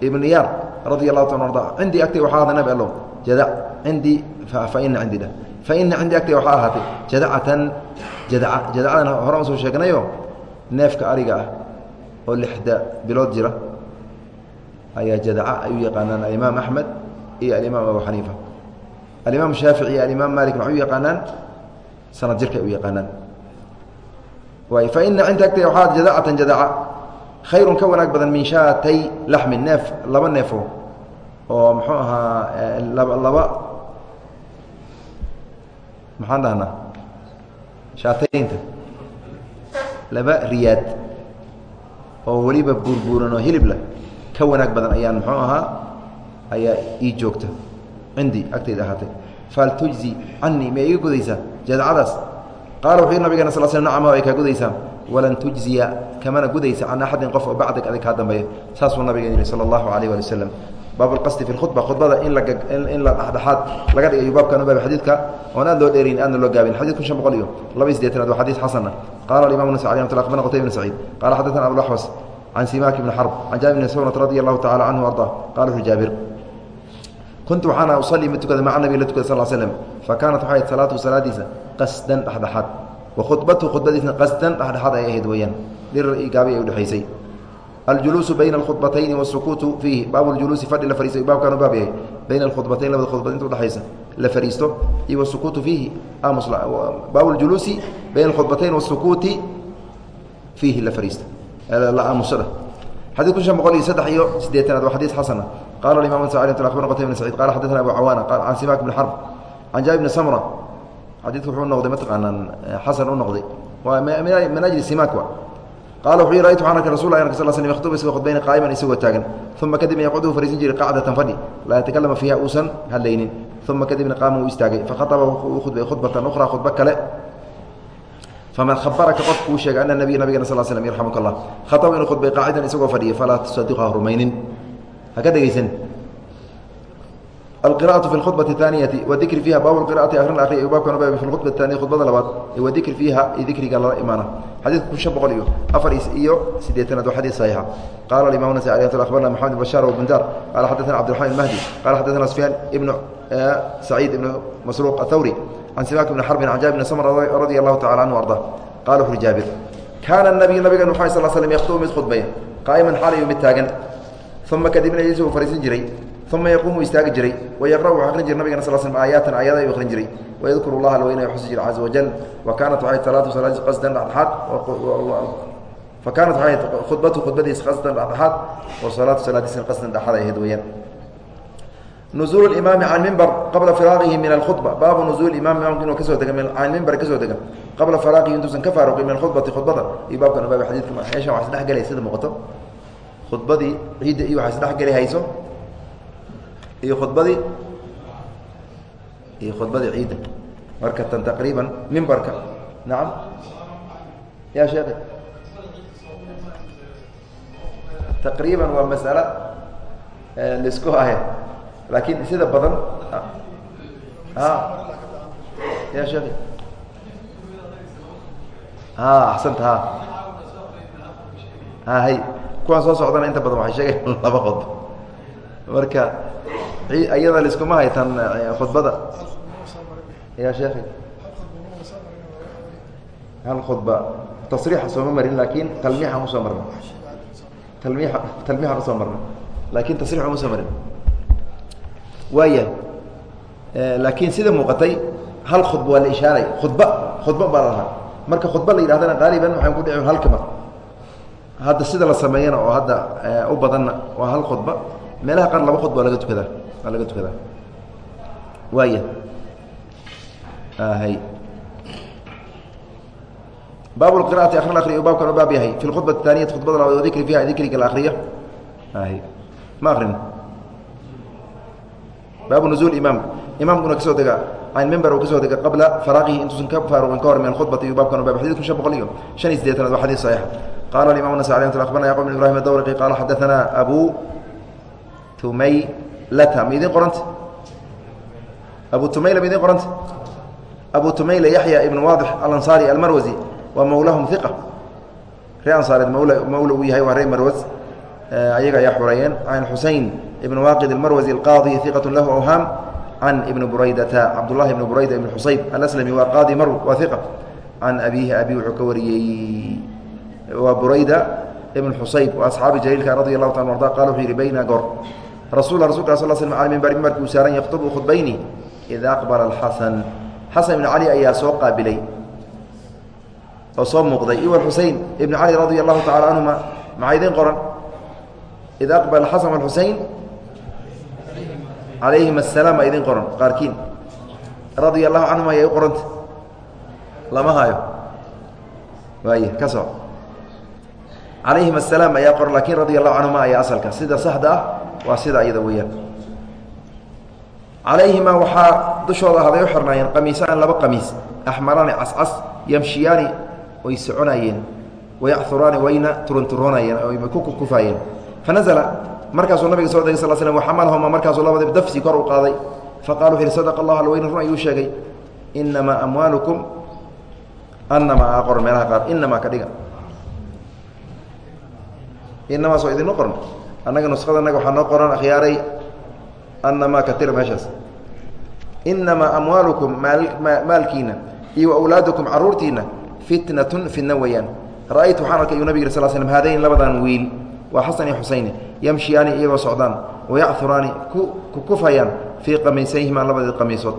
ibn yaar radi allahu ta arda cindii agtay waxaa nabi allow jadac cindii faina cindii dheh faina cindii agtay waxaa ahaatay jadacatan jadaca jadacadan hore u soo sheegnayo neefka ariga ah oo lixda bilood jira ayaa jadaca ay u yaqaanaan alimaam axmed iyo alimaam abu xaniifa alimaam shaafici iyo alimaam malik waxay u yaqaanaan sanad jirka ay u yaqaanaan waay faina cinda agtay waxaa jadacatan jadaca khayrun ka wanaag badan min shaatay laxmin neef laba neefo oo muxuu ahaa laba laba maxaan dhahnaa shaataynta. Laba riyaad oo weliba buurbuuran oo hilib leh. Ka wanaag badan ayaan muxuu ahaa? Ayaa ii joogta. Cindii agtayda ahaatay. Fal tujzi canii ma iga gudaysaa? Jadacadaas qaala wuxuu nabigana sal sl nacama ay kaa gudaysaa walan tujziya kamana gudaysa can axadin qof oo bacdig adig kaa dambeeya. Saasuu nabigen yihi sala allahu alayh wali wasalam baab alqasdi fi lkhudba khudbada in in la dhexdhexaad laga dhigayo baabkan u baab xadiidka oon aad loo dheerin aadna loo gaabin. Xadid kun shan boqol iyo laba iyo sideetanaad waa xadiis xasana qala alimam nas alي mt akhbarna qtayb bn saciid qala xadaثana abulaxwas can simak bni xarb can jaabir bni sawrat radi allahu tacala canhu arda qala wuxu jaabir kuntu waxaana usalii mid tukada maca nabi la tukada sal slm fa kaanat waxay salaatu salaadiisa qasdan dhexdhexaad wa khudbatu khudbadiisna qasdan dhexdhexaad ay ahayd weeyaan. Dhirar iyo gaabi ay udhexaysay aljuluusu bayna alkhudbatayni wasukuutu fiihi baabu ljuluusi fadhi la fariisto baabkaanu baab yahay bayna alkhudbatayn labada khudbad inta udhexaysa la fariisto iyo wasukuutu fiihi baabu ljuluusi bayna alkhudbatayn wasukuuti fiihi la fariisto la aamusada xadid kun shan boqol iyo saddex iyo sideetanaad waa xadiis xasana qala imam abarna qtay bn sacid qala xadana abu cawaana can simak bn xarb can jaabi bni samra xadiidku wuxuu noqday mataqaanaan xasan u noqday waa min ajli simak wa qaala wuxuu yhi raytu waxaan arkay rasul a sal sl yaktubu isagoo khudbayna qaa'iman isagoo taagan uma kadibna yaqcudu fariisan jiray qacdatan fadhi laa yatakalama fiiha uusan hadlaynin uma kadibna qaama uu istaagay fakhaطba uu khudbay khudbatan ukhraa khudbo kale faman habaraka qof kuu sheegay ana nabiya nabigana sal slm yarxamuk allah khaطba inuu khudbay qaacidan isagoo fadhiya falaa tusadiqha rumaynin haka alqira'atu fi khudbati taaniyati wadikri fiiha baabu qira'ati ahrin ahri iyo baabkan baab fi khudbati taaniya khudbada labaad ee wadikri fiiha iyo dikriga lala imaana xadiidka kun shan boqol iyo afar iyo siddeetanaad waa xadiis saxiixa qaala alimaam nasa alayhi wasallam akhbarna maxamed bashaar wabundar qaala xadathana cabdiraxmaan ilmahdi qaala xadathana sufyaan ibnu saciid ibnu masruuq athawri can simaak ibni xarbin can jaabir ibni samr radia allahu tacala canhu arda qala wuxuri jaabir kaana nabiyu nabigan muxamed sal slam yakhtubu mid khudbaya qaa'iman xaalayo mid taagan uma kadibna yajlisu uu fariisan jiray uma yaquumu istaagi jiray wayaqra'u wuxuu akrin jiray nabigana sal slm aayaatan aayada ayuu akrin jiray wayadkuru llaha alweyna xusi jira caza wajal wa waxay salaatu salaadiis qasdan dhexdhexaad fa waxay khudbatu khudbadiis qasdan dhexdhexaad wa salaatu salaadiisna qasdan dhexaad ay ahayd weeyaan nuzuul imaami can mimbar qabla firaaqihi min alkhudba baabu nuzuul imam imaamku inuu ka soo dega can mimbar ka soo dega qabla firaaqihi intuusan ka faaruqin min alkhudbati khudbada iyo baabkan baab xadiidka meeshan wax isdhexgelay sida muuqato khudbadii ciidda iyo wax isdhexgeli hayso iyo khudbadii iyo khudbadii ciidda marka tan taqriiban mimbarka nacam ya sheekh taqriiban waa mas'alo la isku ahe laakiin sida badan a ya sheekh a axsanta ha ha hay. Kuwaan soo socdana inta badan waxay sheegayan laba khudba. Marka iyada laiskuma haytan khudbada. Ya sheekhi. Hal khudba. Tasriixa sooma marin laakiin talmiixaan u soo marna talmi talmiixaan u soo marna laakin tasriix uma soo marin waaya laakiin sida muuqatay hal khudba waa la ishaaray khudba khudba baa la lahaa. Marka khudba la yidhahdana qaaliban waxaan ku dhici hal kamar hadda sida la sameeyana oo hadda u badanna waa hal khudba. Meelaha qaar laba khudba waa laga tukadaa aa laga tukadaa waaya hay baab qraati akrin akriy u baabkan u baab yahay. Fi khudba اtaaniya khudbada labaad dikri fiha dikriga la akriyo hay ma akrin baabu nuzuul imaamku imaamkuna ka soo dega can mimber uu ka soo dega qabla faraaqihi intuusan ka faaruqin ka hor min alkhudbati yu baabkan u baab. Xadidku shan boqol iyo shan iyo siddeetanaad waa xadiid saxiix. Qaala alimamu nasai alay mt akhbarna yacqub bin ibrahim adawriqi qaala xadaثana abu tumay ma idin qoranta. Abu tumayla ma idin qoranta. Abu tumayla yaxya ibn waadix alansaari almarwasi waa mawlahum iqa ree ansaareed mawla uu yahay waa ree marwas ayaga ayaa xureeyeen can xusein ibn waaqid almarwasi alqaadi iqat lahu awhaam can ibni buraydata cabdullahi ibni burayda ibn xusayb alaslami waa qaadi marw waa iqa can abiihi abi wuxuu ka wariyey waa burayda ibn xusayb asxaabi jaliilka radi allahu taala arda. Qala wuxuu yihi bayna goor rasul rasulka sal sl al mimbar mimbarki uu saaran yaktubu khudbayni id aqbala alxasan xasan ibn cali ayaa soo qaabilay. Oo soo muuqday. Iwa xusein ibn cali radi allahu tacala canhuma maxaa idin qoran? Id aqbala xasan wاlxusein calayhim asalaam a idin qoran. Qaarkiin radia allahu canhuma ayay u qoranta lama hayo waay ka soo. Calayhim asalaam ayaa qoran laakiin radia allahu canhuma ayaa asalka. Sida saxda ah waa sida iyada weeyaan. Calayhima waxaa dushooda ahday u xirnaayeen qamiisaan laba qamiis axmaraani cascas yamshiyaani way soconaayeen wayacuraani wayna turunturoonayeen oy ku kukufaayeen fanazla markaasuu nabiga soo degay sal slm waxamalahuma markaasuu labadib dafsi kor u qaaday. Faqala wuxu yhi sadaq allah alweyne run ayuu sheegay inamaa amwaalukum anamaa aa meelaha qaar inamaa ka dhiga. Inamaa soo idinma qoran annaga nuskhada annaga waxaa noo qoran akhyaaray anamaa ka tira meeshaas. Inamaa amwaalukum maalkiina iyo wawlaadukum caruurtiina fitnatun fitna weeyaan. Ra'aytu waxaan arkay yuu nabig sal slm haadayn labadan wiil waa xasan iyo xusayni yamshiyaani iyagoo socdaan wayacuraani ku kufhayaan fii qamiisayhima labadii qamiisood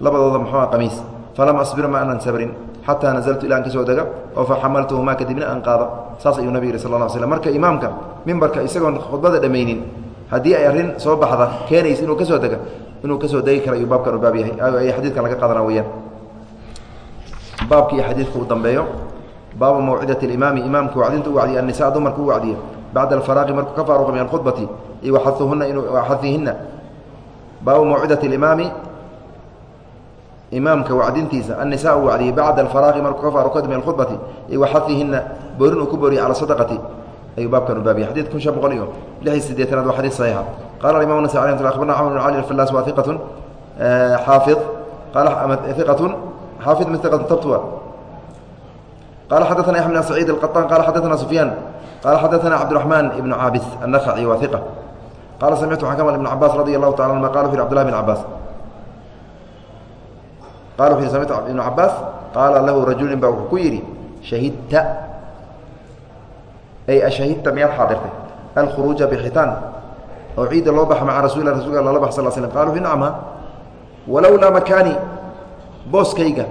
labadooda muxua qamiis? Falam asbir ma anan sabrin xataa nazaltu ilaan ka soo dega oo faxamaltuhumaa kadibna aan qaada. Saas ayuu nabig yihi sal la slm marka imaamka mimbarka isagoon khudbada dhammaynin haddii ay arrin soo baxda keenaysa inuu ka dega inuu ka soo degi kara ayuu baabkan u baab yahay. Ay xadiidkan laga qaadana weyaan baabki iyo xadiidka uu dambeeyo baabu mawcidati اlimaami imaamka wacdinta u wacdiya annisa dumarka u wacdiya. Bacda alfaraaqi markuu ka faaruqa min alkhudbati iyo waxahuhuna inuu xahihinna baabu mawcidati اlimaami imaamka wacdintiisa annisa u wacdiyey bacda alfaraaqi markuu ka faaruqa min alkhudbati iyo waxahihinna boorin uu ku booriyay cala sadaqati ayuu baabkan u baabiya xadid kun shan boqol iyo lix iyo sideetanaad waa xadid saxiixa qala imam nasai alay mt abarna camr bn cali alfallaas waa iqatun xaafid qala iqatun xaafid min iqatun tabtwa qala xadaثna yaxya bn saciid alqaطan qala xadaثna sufyaan qala xadaثna cabdiraxmaan ibnu caabis annakhaci waa iqa qala samictu xakama ibn cabaas radi allahu taala anuma qala u abdulahi bn cabaas qala wuxu samictu ibnu cabaas qaala lahu rajulin ba wuxuu ku yidhi shahidta ay ashahidta miyaad xaadirtay alkhuruuja bixitaan oo ciidda loo baxa maca rasul rasulka lala bax sal slm qala wuxu nacma walowlaa makaani booskayga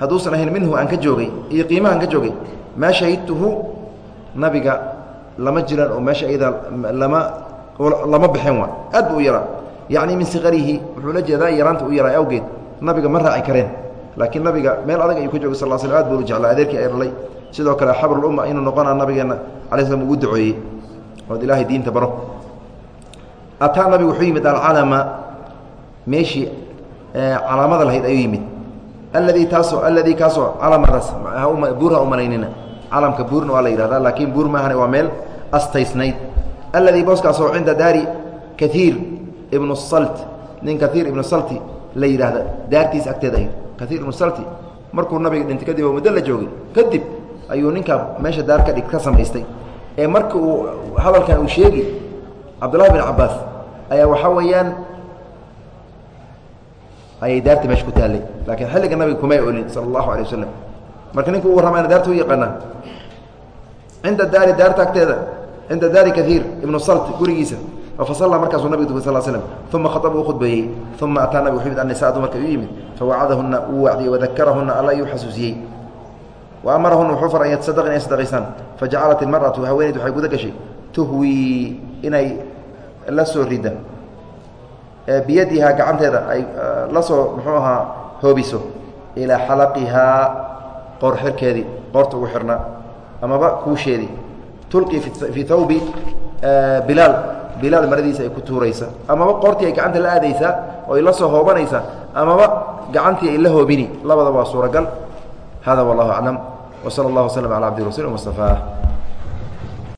hadduusan ahayn minhu aan ka joogay iyo qiimahaan ka joogay maa shahidtuhu nabiga lama jiran oo meesha iyada lama lama baxeen waa aad bu u yaraa yacni min siqarihi wuxuu la jeedaa yaraanta u yaraa awgeed nabiga ma raaci kareen. Laakiin nabiga meel adag ayuu ka joogay sal sl aad buu jeclaa adeerkii ay dhalay sidoo kale xabrulumma inuu noqona nabigeena alay slam ugu duceeyey. Ood ilaahay diinta baro. Ataa nabigu wuxuu yimid alcalama. Meeshii calaamada lahayd ayuu yimid. Alladii taasoo alladii kaasoo calamadaas buur ha umalaynina calamka buurna waa la yidhahdaa laakiin buur maahane waa meel astaysnayd. Alladii booskaasoo cinda daari kaiir ibnu salt nin kaiir ibnu salti la yidhaahda daartiisa agteeda ahayd kaiir ibnu salti markuu nabiga dhintay kadib oo muddo la joogay kadib ayuu ninkaa meesha daar ka dhig ka samaystay. Ee marka uu hadalkan uu sheegi cabdullahi bin cabaas ayaa waxaa weeyaan ayay daarta meesha ku taallay. Laakiin xilliga nabiga kumay olin sala allahu alay wasalam marka ninka u warramayna daarta u yaqaanaa cinda daari daarta agteeda cinda daari kaiir ibnu salt gurigiisa fasalla markaasuu nabig sal slm uma khaطba u khudbeeyey uma ataa nabig wuxuu yimid annisa dumarka u yimid fawacadahunna uu wacdiyey wadakarahunna alla ayuu xasuusiyey wa amarahunna wuxuu faray an yatasadaqn inay sadaqaystaan fajacalat ilmar'atu haweeneyd waxay guda gashay tuhwii inay la soo rida biyadihaa gacanteeda ay la soo muxuu ahaa hoobiso ilaa xalaqihaa qoor xirkeedii qoorta ugu xirnaa amaba kuusheedii tulqii fii thawbi bilaal bilaal maradiisa ay ku tuuraysa amaba qoortii ay gacanta la aadaysaa oo ay la soo hoobanaysaa amaba gacantii ay la hoobini. Labadaba suuragal. Hada wallahu aclam. Wsala allah waslm ala cabdi rasul mustafaah